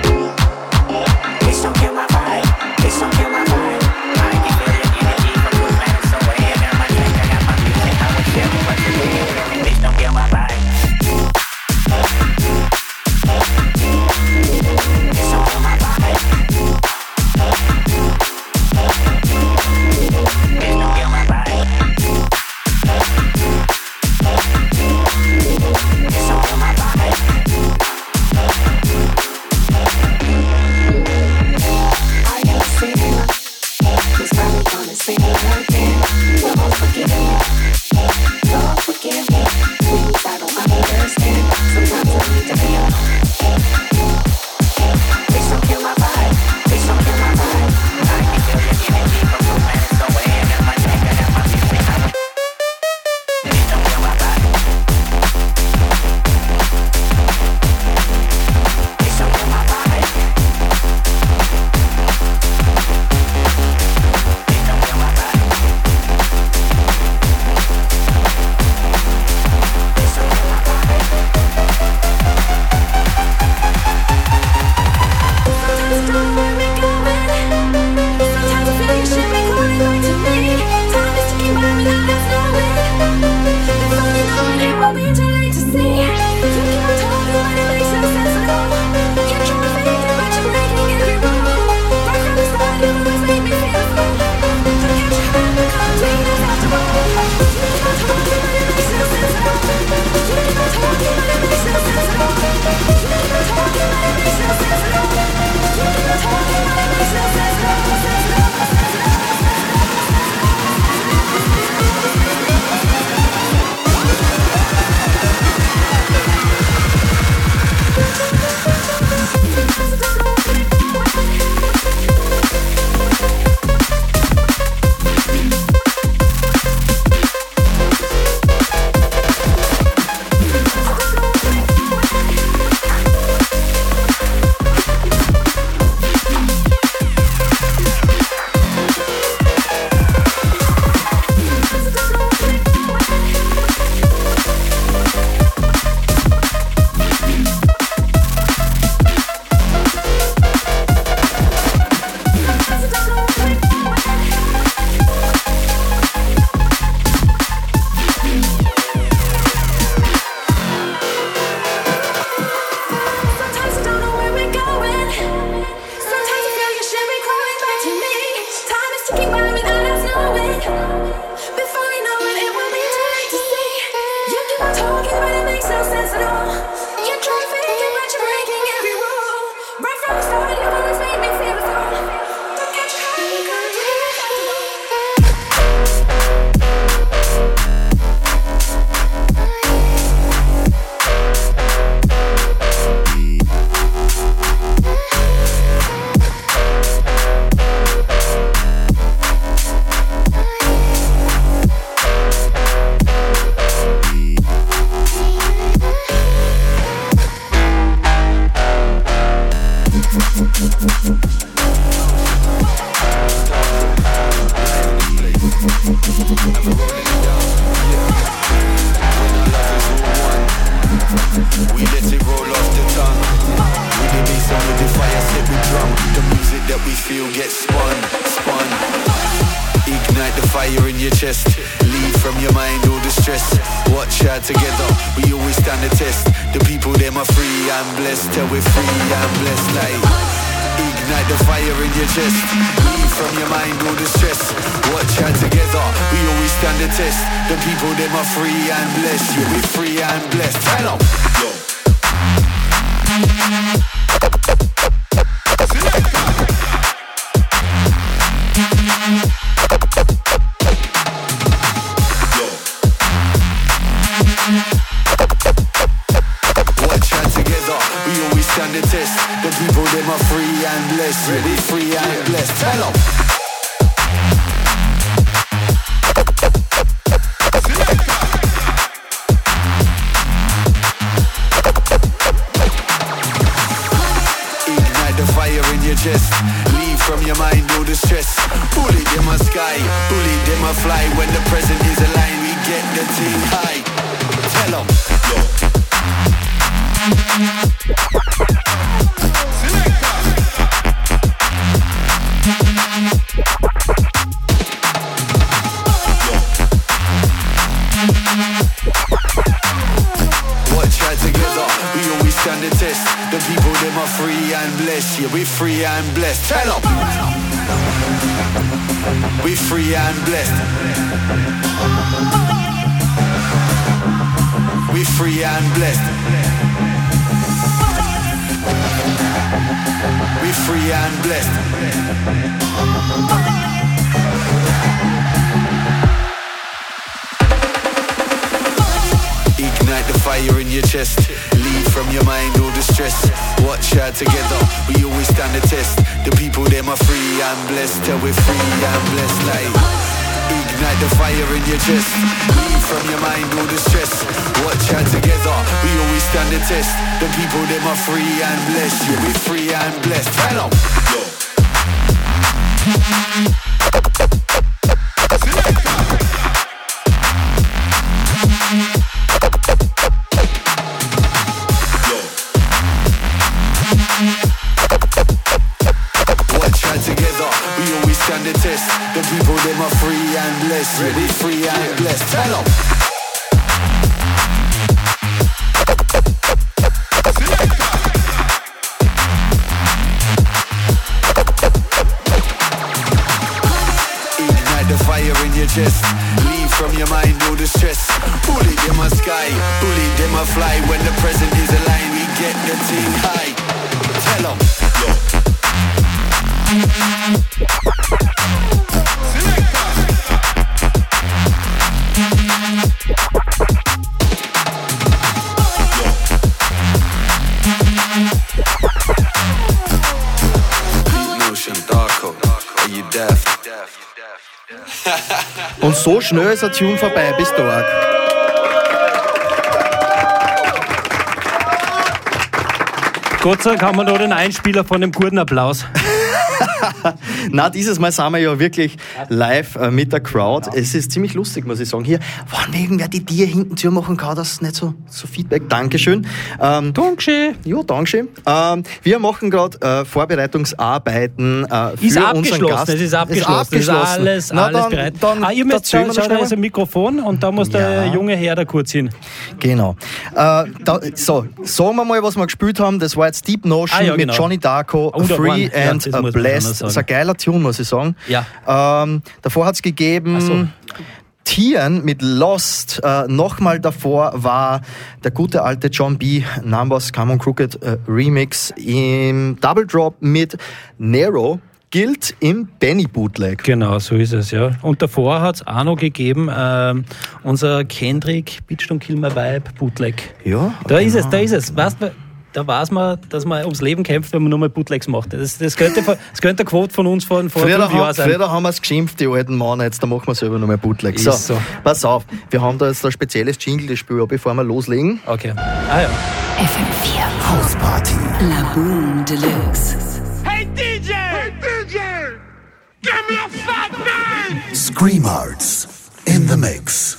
Feel spun, spun. Ignite the fire in your chest. Leave from your mind all the stress. Watch out together. We always stand the test. The people them are free and blessed. Till we're free and blessed. Like ignite the fire in your chest. Leave from your mind all the stress. Watch out together. We always stand the test. The people them are free and blessed. Yeah, we're free and blessed. Tell 'em. Schnell ist ein Tune vorbei, bis Tag. Gott sei Dank haben wir noch den Einspieler von dem guten Applaus. [LAUGHS] Na, dieses Mal sind wir ja wirklich live äh, mit der Crowd. Es ist ziemlich lustig, muss ich sagen. Hier, wann irgendwer die Tier hinten zu machen kann, das ist nicht so, so Feedback. Dankeschön. Ähm, Dankeschön. Ja, Dankeschön. Ähm, wir machen gerade äh, Vorbereitungsarbeiten äh, für Ist unseren abgeschlossen, Gast. es ist abgeschlossen, es ist alles, Na, alles dann, bereit. Dann ah, ihr müsst schauen, da schnell ist ein Mikrofon und da muss der Ja. junge Herr da kurz hin. Genau. Äh, da, so, sagen wir mal, was wir gespielt haben. Das war jetzt Deep Notion Ah, ja, mit genau. Johnny Darko, Oh, Free ja, and Blessed. Das ist ein geiler Tune, muss ich sagen. Ja. Ähm, davor hat es gegeben. So. Tieren mit Lost. Äh, Nochmal davor war der gute alte John B. Numbers Come on Crooked äh, Remix im Double Drop mit Nero. Gilt im Benny Bootleg. Genau, so ist es, ja. Und davor hat es auch noch gegeben, ähm, unser Kendrick, Bitch Don't Kill My Vibe, Bootleg. Ja. Da ist es, genau. da ist es. Weißt du, da weiß man, dass man ums Leben kämpft, wenn man nur mal Bootlegs macht. Das, das, könnte, das könnte eine Quote von uns vor, vor Früher, fünf Jahren haben, sein. früher haben wir es geschimpft, die alten Männer, jetzt da machen wir selber noch mal Bootleg. So, Ist so. pass auf, wir haben da jetzt ein spezielles Jingle, das spielen wir, bevor wir loslegen. Okay. Ah ja. FM4 Hausparty. La Boom Deluxe. Hey DJ, Scream Arts in the Mix.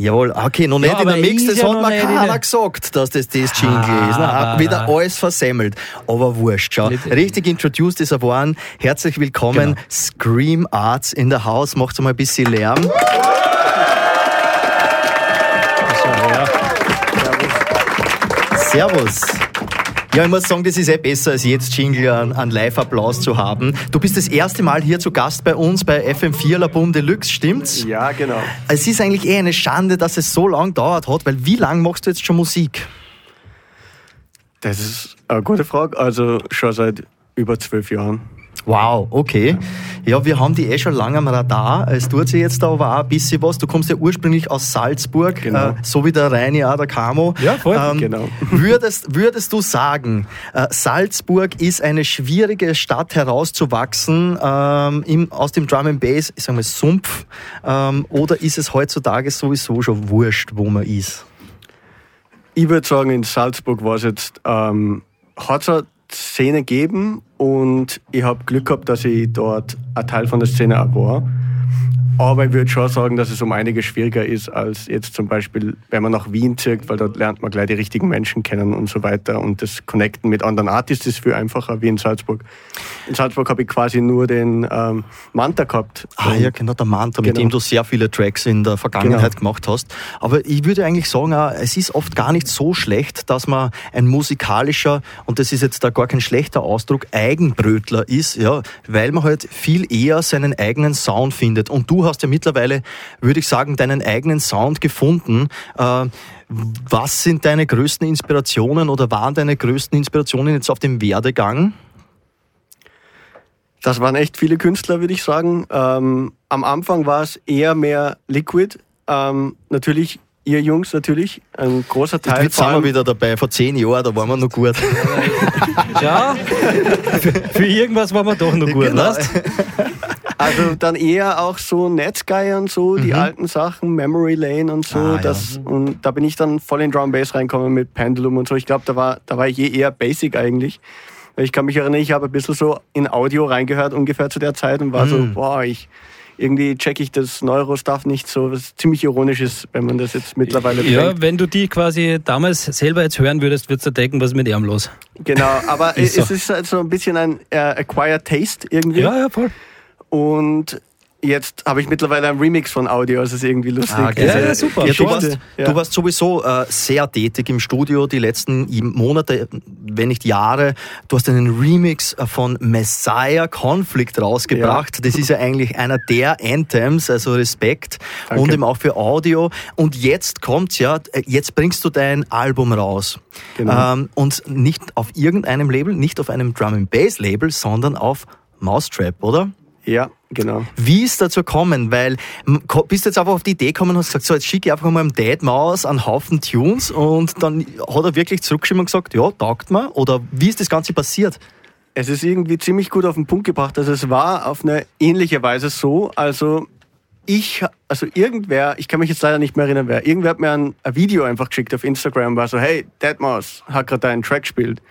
Jawohl, okay, noch nicht Ja, in der Mix, das ja hat mir keiner gesagt, dass das das Jingle ist. Na, Ah, wieder ah. alles versemmelt. Aber wurscht, schau. Richtig introduced ist er worden. Herzlich willkommen, Genau. Scream Arts in der Haus. Macht mal ein bisschen Lärm. Servus. Ja, ich muss sagen, das ist eh besser, als jetzt Jingle an, an Live-Applaus zu haben. Du bist das erste Mal hier zu Gast bei uns bei FM4 La Boom Deluxe, stimmt's? Ja, genau. Es ist eigentlich eh eine Schande, dass es so lang dauert hat, weil wie lange machst du jetzt schon Musik? Das ist eine gute Frage. Also schon seit über zwölf Jahren. Wow, okay. Ja, wir haben die eh schon lange am Radar. Es tut sich jetzt aber auch ein bisschen was. Du kommst ja ursprünglich aus Salzburg, Genau. äh, so wie der Reini auch, der Camo. Ja, voll. Ähm, Genau. [LAUGHS] Würdest, würdest du sagen, äh, Salzburg ist eine schwierige Stadt herauszuwachsen ähm, im, aus dem Drum and Bass, ich sag mal Sumpf, ähm, oder ist es heutzutage sowieso schon wurscht, wo man ist? Ich würde sagen, in Salzburg war es jetzt, ähm, hat es Szene gegeben und ich habe Glück gehabt, dass ich dort ein Teil von der Szene auch war. Aber ich würde schon sagen, dass es um einiges schwieriger ist als jetzt zum Beispiel, wenn man nach Wien zieht, weil dort lernt man gleich die richtigen Menschen kennen und so weiter. Und das Connecten mit anderen Artists ist viel einfacher wie in Salzburg. In Salzburg habe ich quasi nur den ähm, Manta gehabt. Ah ja, genau, der Manta, mit Genau. dem du sehr viele Tracks in der Vergangenheit gemacht hast. Aber ich würde eigentlich sagen, auch, es ist oft gar nicht so schlecht, dass man ein musikalischer, und das ist jetzt da gar kein schlechter Ausdruck, Eigenbrötler ist, ja, weil man halt viel eher seinen eigenen Sound findet. Und du hast ja mittlerweile, würde ich sagen, deinen eigenen Sound gefunden. Äh, was sind deine größten Inspirationen oder waren deine größten Inspirationen jetzt auf dem Werdegang? Das waren echt viele Künstler, würde ich sagen. Ähm, am Anfang war es eher mehr Liquid. Ähm, natürlich, ihr Jungs natürlich, ein großer Teil. Jetzt sind wir wieder dabei. Vor zehn Jahren, da waren wir noch gut. Ja, [LAUGHS] für, für irgendwas waren wir doch noch gut, Genau. Also dann eher auch so Netsky und so, die Mhm. alten Sachen, Memory Lane und so. Ah, ja. das, Und da bin ich dann voll in Drum Bass reingekommen mit Pendulum und so. Ich glaube, da war, da war ich eh eher basic eigentlich. Ich kann mich erinnern, ich habe ein bisschen so in Audio reingehört ungefähr zu der Zeit und war so, Mhm. boah, ich irgendwie check ich das Neuro-Stuff nicht so, was ziemlich ironisch ist, wenn man das jetzt mittlerweile Ja, denkt. wenn du die quasi damals selber jetzt hören würdest, würdest du denken, was ist mit ihm los? Genau, aber [LAUGHS] Ist so. es ist halt so ein bisschen ein äh, acquired taste irgendwie. Ja, ja, voll. Und jetzt habe ich mittlerweile einen Remix von Audio, also es ist irgendwie lustig. Ah, geil. Diese Ja, du, Geschichte. warst, Ja. du warst sowieso äh, sehr tätig im Studio die letzten Monate, wenn nicht Jahre. Du hast einen Remix äh, von Messiah Conflict rausgebracht. Das ist ja eigentlich einer der Anthems, also Respekt. Danke. Und eben auch für Audio. Und jetzt kommt's ja, äh, jetzt bringst du dein Album raus. Genau. Ähm, und nicht auf irgendeinem Label, nicht auf einem Drum and Bass Label, sondern auf Mousetrap, oder? Ja, genau. Wie ist dazu gekommen? Weil bist du jetzt einfach auf die Idee gekommen und hast gesagt, so jetzt schicke ich einfach mal einem Dead Maus einen Haufen Tunes und dann hat er wirklich zurückgeschrieben und gesagt, ja, taugt mir? Oder wie ist das Ganze passiert? Es ist irgendwie ziemlich gut auf den Punkt gebracht. Also es war auf eine ähnliche Weise so. Also ich, also irgendwer, ich kann mich jetzt leider nicht mehr erinnern, wer, irgendwer hat mir ein, ein Video einfach geschickt auf Instagram, war so, hey, Deadmaus hat gerade einen Track gespielt.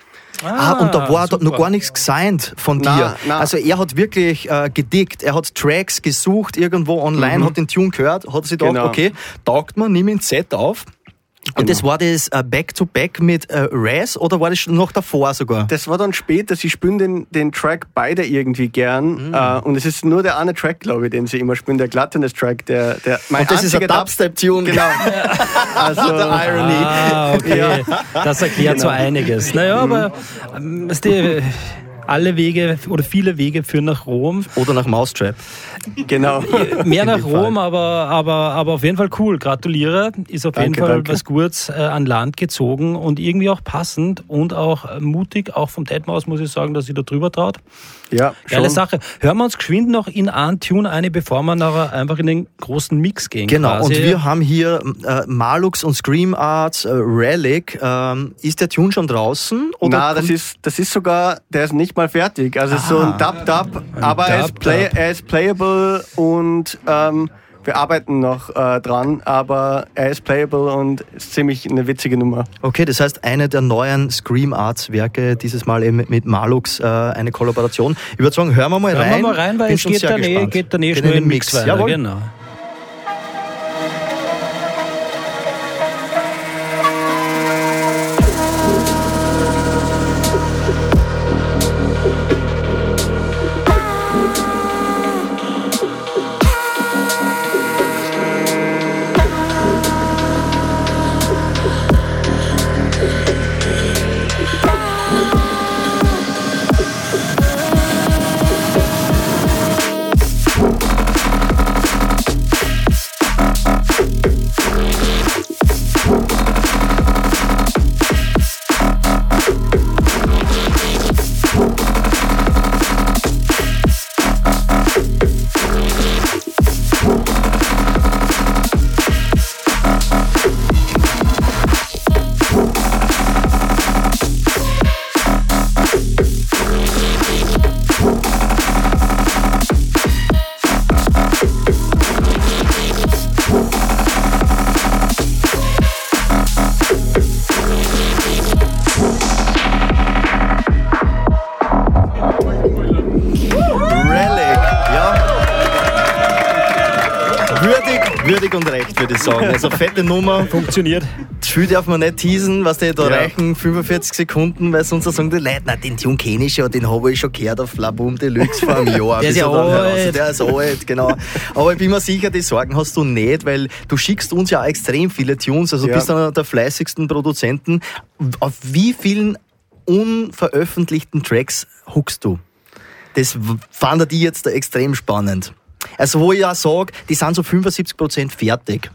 Ah, und da war noch gar nichts gesigned von Na, dir. na. Also er hat wirklich äh, gedickt, er hat Tracks gesucht irgendwo online, Mhm. hat den Tune gehört, hat sich gedacht, Genau. okay, taugt mir, nimm ihn ins Set auf. Und das war das äh, Back-to-Back mit äh, Raz oder war das schon noch davor sogar? Das war dann später, sie spielen den, den Track beide irgendwie Mhm. gern. Äh, und es ist nur der eine Track, glaube ich, den sie immer spielen, der Glattenes-Track. Der, der, mein Und das ist ein Dubstep-Tune. Genau. [LAUGHS] Also, Der Irony. Ah, okay. Ja. Das erklärt so Genau. einiges. Naja, aber ähm, alle Wege oder viele Wege führen nach Rom. Oder nach Mousetrap. Genau. [LAUGHS] Mehr nach Rom, aber, aber, aber auf jeden Fall cool. Gratuliere. Ist auf jeden Danke, Fall danke. was Gutes äh, an Land gezogen und irgendwie auch passend und auch mutig. Auch vom Deadmaus muss ich sagen, dass sie da drüber traut. Ja, Geile schon. Sache. Hören wir uns geschwind noch in einen Tune eine, bevor wir nachher einfach in den großen Mix gehen. Genau, quasi. und wir haben hier äh, Malux und Scream Arts äh, Relic. Ähm, ist der Tune schon draußen? Oder Na, das ist, das ist sogar, der ist nicht mal fertig. Also ist so ein Dub-Dub, aber er ist, play, er ist playable und ähm, wir arbeiten noch äh, dran, aber er ist playable und ist ziemlich eine witzige Nummer. Okay, das heißt, eine der neuen Scream Arts Werke, dieses Mal eben mit Malux, äh, eine Kollaboration. Ich würde sagen, hören wir mal Hören rein. wir mal rein, weil Bin es schon geht dann, eh, geht dann eh schnell in den Mix weiter. Jawohl. Genau. Sagen. Also fette Nummer. Funktioniert. Viel darf man nicht teasen, was die da Ja. reichen 45 Sekunden, weil sonst sagen die Leute, na, den Tune kenne ich schon, den habe ich schon gehört auf Labum Deluxe vor einem Jahr. Der ist ja er alt. heraus- Der ist alt, genau. Aber ich bin mir sicher, die Sorgen hast du nicht, weil du schickst uns ja auch extrem viele Tunes, also Ja. bist einer der fleißigsten Produzenten. Auf wie vielen unveröffentlichten Tracks huckst du? Das fand ich jetzt extrem spannend. Also wo ich ja sage, die sind so 75% fertig.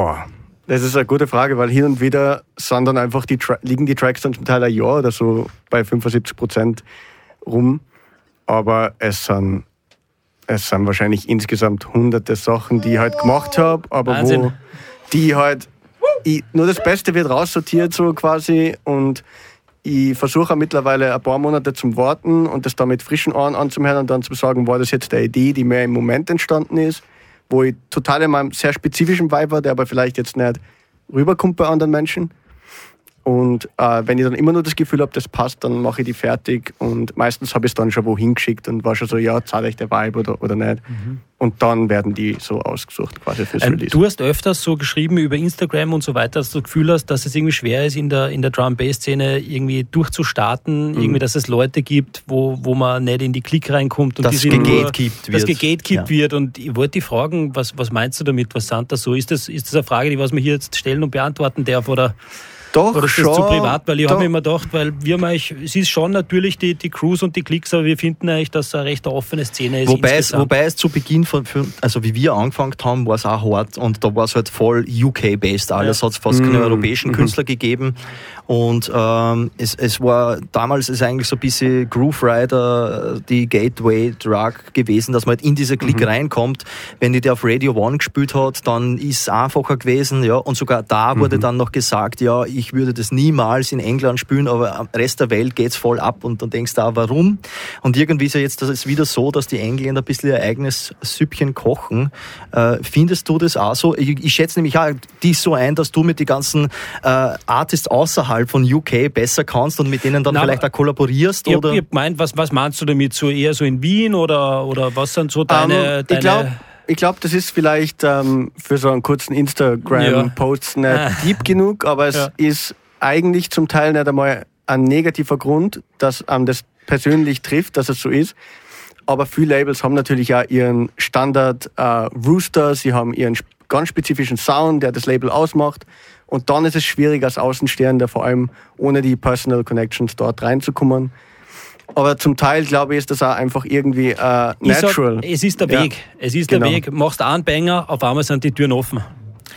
Boah, das ist eine gute Frage, weil hin und wieder sind dann einfach die Tra liegen die Tracks dann zum Teil ein Jahr oder so bei 75 Prozent rum. Aber es sind, es sind wahrscheinlich insgesamt hunderte Sachen, die ich halt gemacht habe, aber wo Wahnsinn. die halt. Ich, nur das Beste wird raussortiert, so quasi. Und ich versuche mittlerweile ein paar Monate zum Warten und das dann mit frischen Ohren anzuhören und dann zu sagen, war das jetzt eine Idee, die mir im Moment entstanden ist, wo ich total in meinem sehr spezifischen Vibe war, der aber vielleicht jetzt nicht rüberkommt bei anderen Menschen. Und äh, wenn ich dann immer nur das Gefühl habe, das passt, dann mache ich die fertig. Und meistens habe ich es dann schon wohin geschickt und war schon so, ja, zahle ich der Vibe oder, oder nicht. Und dann werden die so ausgesucht quasi fürs Ähm, Release. du hast öfters so geschrieben über Instagram und so weiter, dass du das Gefühl hast, dass es irgendwie schwer ist, in der, in der Drum-Bass-Szene irgendwie durchzustarten, Mhm. irgendwie, dass es Leute gibt, wo, wo man nicht in die Klick reinkommt und nur- gegatekeept dass wird. gegatekeept Ja. wird. Und ich wollte dich fragen, was, was meinst du damit? Was sind das so? Ist das, ist das eine Frage, die was man hier jetzt stellen und beantworten darf? Oder, Doch, oder ist das schon. zu privat? Weil ich habe mir immer gedacht, weil wir haben eigentlich, es ist schon natürlich die, die Crews und die Klicks, aber wir finden eigentlich, dass es eine recht offene Szene ist. Wobei es, wobei es zu Beginn von, also wie wir angefangen haben, war es auch hart und da war es halt voll UK-based. Alles Ja. hat es fast keine Mhm. europäischen Mhm. Künstler gegeben. Und ähm, es, es war damals ist eigentlich so ein bisschen Groove Rider äh, die Gateway Drug gewesen, dass man halt in diese Klick Mhm. reinkommt. Wenn die der auf Radio One gespielt hat, dann ist es einfacher gewesen, ja. Und sogar da wurde Mhm. dann noch gesagt, ja, ich würde das niemals in England spielen, aber am Rest der Welt geht's voll ab und dann denkst du auch, warum? Und irgendwie ist ja jetzt das ist wieder so, dass die Engländer ein bisschen ihr eigenes Süppchen kochen. Äh, findest du das auch so? Ich, ich schätze nämlich auch dich so ein, dass du mit den ganzen äh, Artists außerhalb von UK besser kannst und mit denen dann Na, vielleicht auch kollaborierst? Ich oder? ich hab gemeint, was, was meinst du damit? So eher so in Wien oder, oder was sind so deine. Ähm, deine ich glaube, ich glaub, das ist vielleicht ähm, für so einen kurzen Instagram-Post nicht Ah. [LAUGHS] deep genug, aber es Ja. ist eigentlich zum Teil nicht einmal ein negativer Grund, dass einem das persönlich trifft, dass es so ist. Aber viele Labels haben natürlich auch ihren Standard äh, Rooster, sie haben ihren ganz spezifischen Sound, der das Label ausmacht. Und dann ist es schwierig als Außenstehender, vor allem ohne die Personal Connections dort reinzukommen. Aber zum Teil, glaube ich, ist das auch einfach irgendwie äh, ich sag, natural. es ist der Ja. Weg. Es ist Genau. der Weg. Machst einen Banger, auf einmal sind die Türen offen.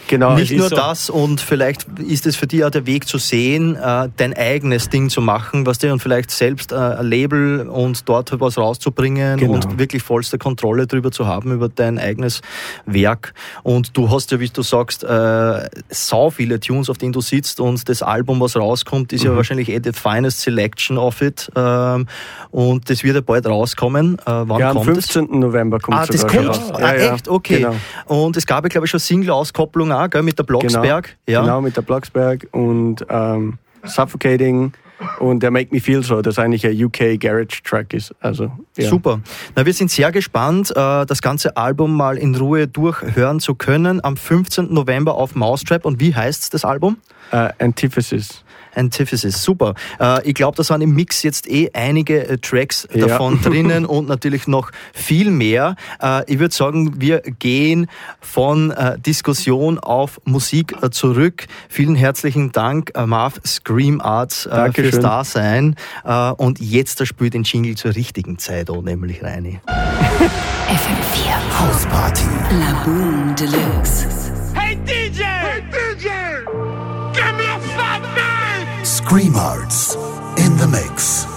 Genau, Nicht nur so. das und vielleicht ist es für dich auch der Weg zu sehen, äh, dein eigenes Ding zu machen, was dir und vielleicht selbst äh, ein Label und dort was rauszubringen Genau. und wirklich vollste Kontrolle darüber zu haben, über dein eigenes Werk. Und du hast ja, wie du sagst, äh, sau viele Tunes, auf denen du sitzt und das Album, was rauskommt, ist ja Mhm. wahrscheinlich eh the finest selection of it. Ähm, und das wird ja bald rauskommen. Äh, wann ja, am kommt es? 15. November kommt Ah, das kommt. raus. Ah, Ja, ja, echt? Okay. Genau. Und es gab ja, glaube ich, schon Single-Auskopplung auch, gell, mit der Blocksberg. Genau, ja. genau, mit der Blocksberg und ähm, Suffocating und der Make Me Feel So, das eigentlich ein UK Garage Track ist. Also, ja. Super. Na, wir sind sehr gespannt, äh, das ganze Album mal in Ruhe durchhören zu können. Am 15. November auf Mousetrap. Und wie heißt das Album? Äh, Antithesis. Antithesis, super. Äh, ich glaube, da sind im Mix jetzt eh einige äh, Tracks Ja. davon [LAUGHS] drinnen und natürlich noch viel mehr. Äh, ich würde sagen, wir gehen von äh, Diskussion auf Musik äh, zurück. Vielen herzlichen Dank, äh, Marv Scream Arts, äh, fürs Dasein. Äh, und jetzt da spielt den Jingle zur richtigen Zeit, oh, nämlich Reini. [LAUGHS] FM4 Hausparty. La Boom Deluxe. Arts in the mix.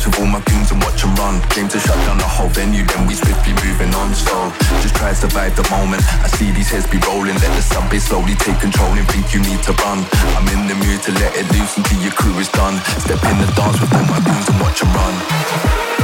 with all my goons and watch them run. Came to shut down the whole venue, then we swiftly moving on. So just try to survive the moment. I see these heads be rolling, let the sub slowly take control and think you need to run. I'm in the mood to let it loose until your crew is done. Step in the dance with all my goons and watch them run.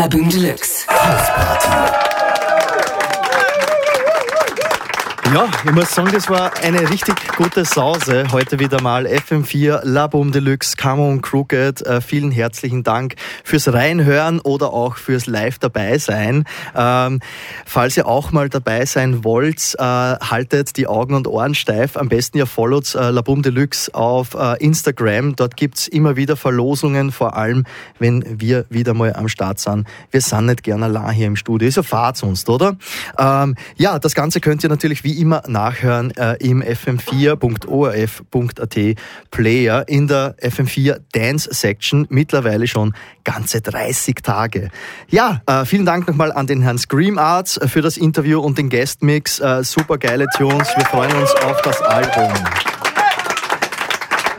La Boom Deluxe. Ja, ich muss sagen, das war eine richtig gute Sause. Heute wieder mal FM4, La Boom Deluxe, Come on Crooked. Äh, vielen herzlichen Dank fürs Reinhören oder auch fürs Live dabei sein. Ähm, falls ihr auch mal dabei sein wollt, äh, haltet die Augen und Ohren steif. Am besten ihr followt äh, La Boom Deluxe auf äh, Instagram. Dort gibt's immer wieder Verlosungen, vor allem wenn wir wieder mal am Start sind. Wir sind nicht gerne allein hier im Studio. Ist ja Fahrt sonst, oder? Ähm, ja, das Ganze könnt ihr natürlich wie immer nachhören äh, im fm4.orf.at Player in der FM4 Dance Section. Mittlerweile schon ganze 30 Tage. Ja, äh, vielen Dank nochmal an den Herrn Scream Arts für das Interview und den Guest Mix. Äh, super geile Tunes. Wir freuen uns auf das Album.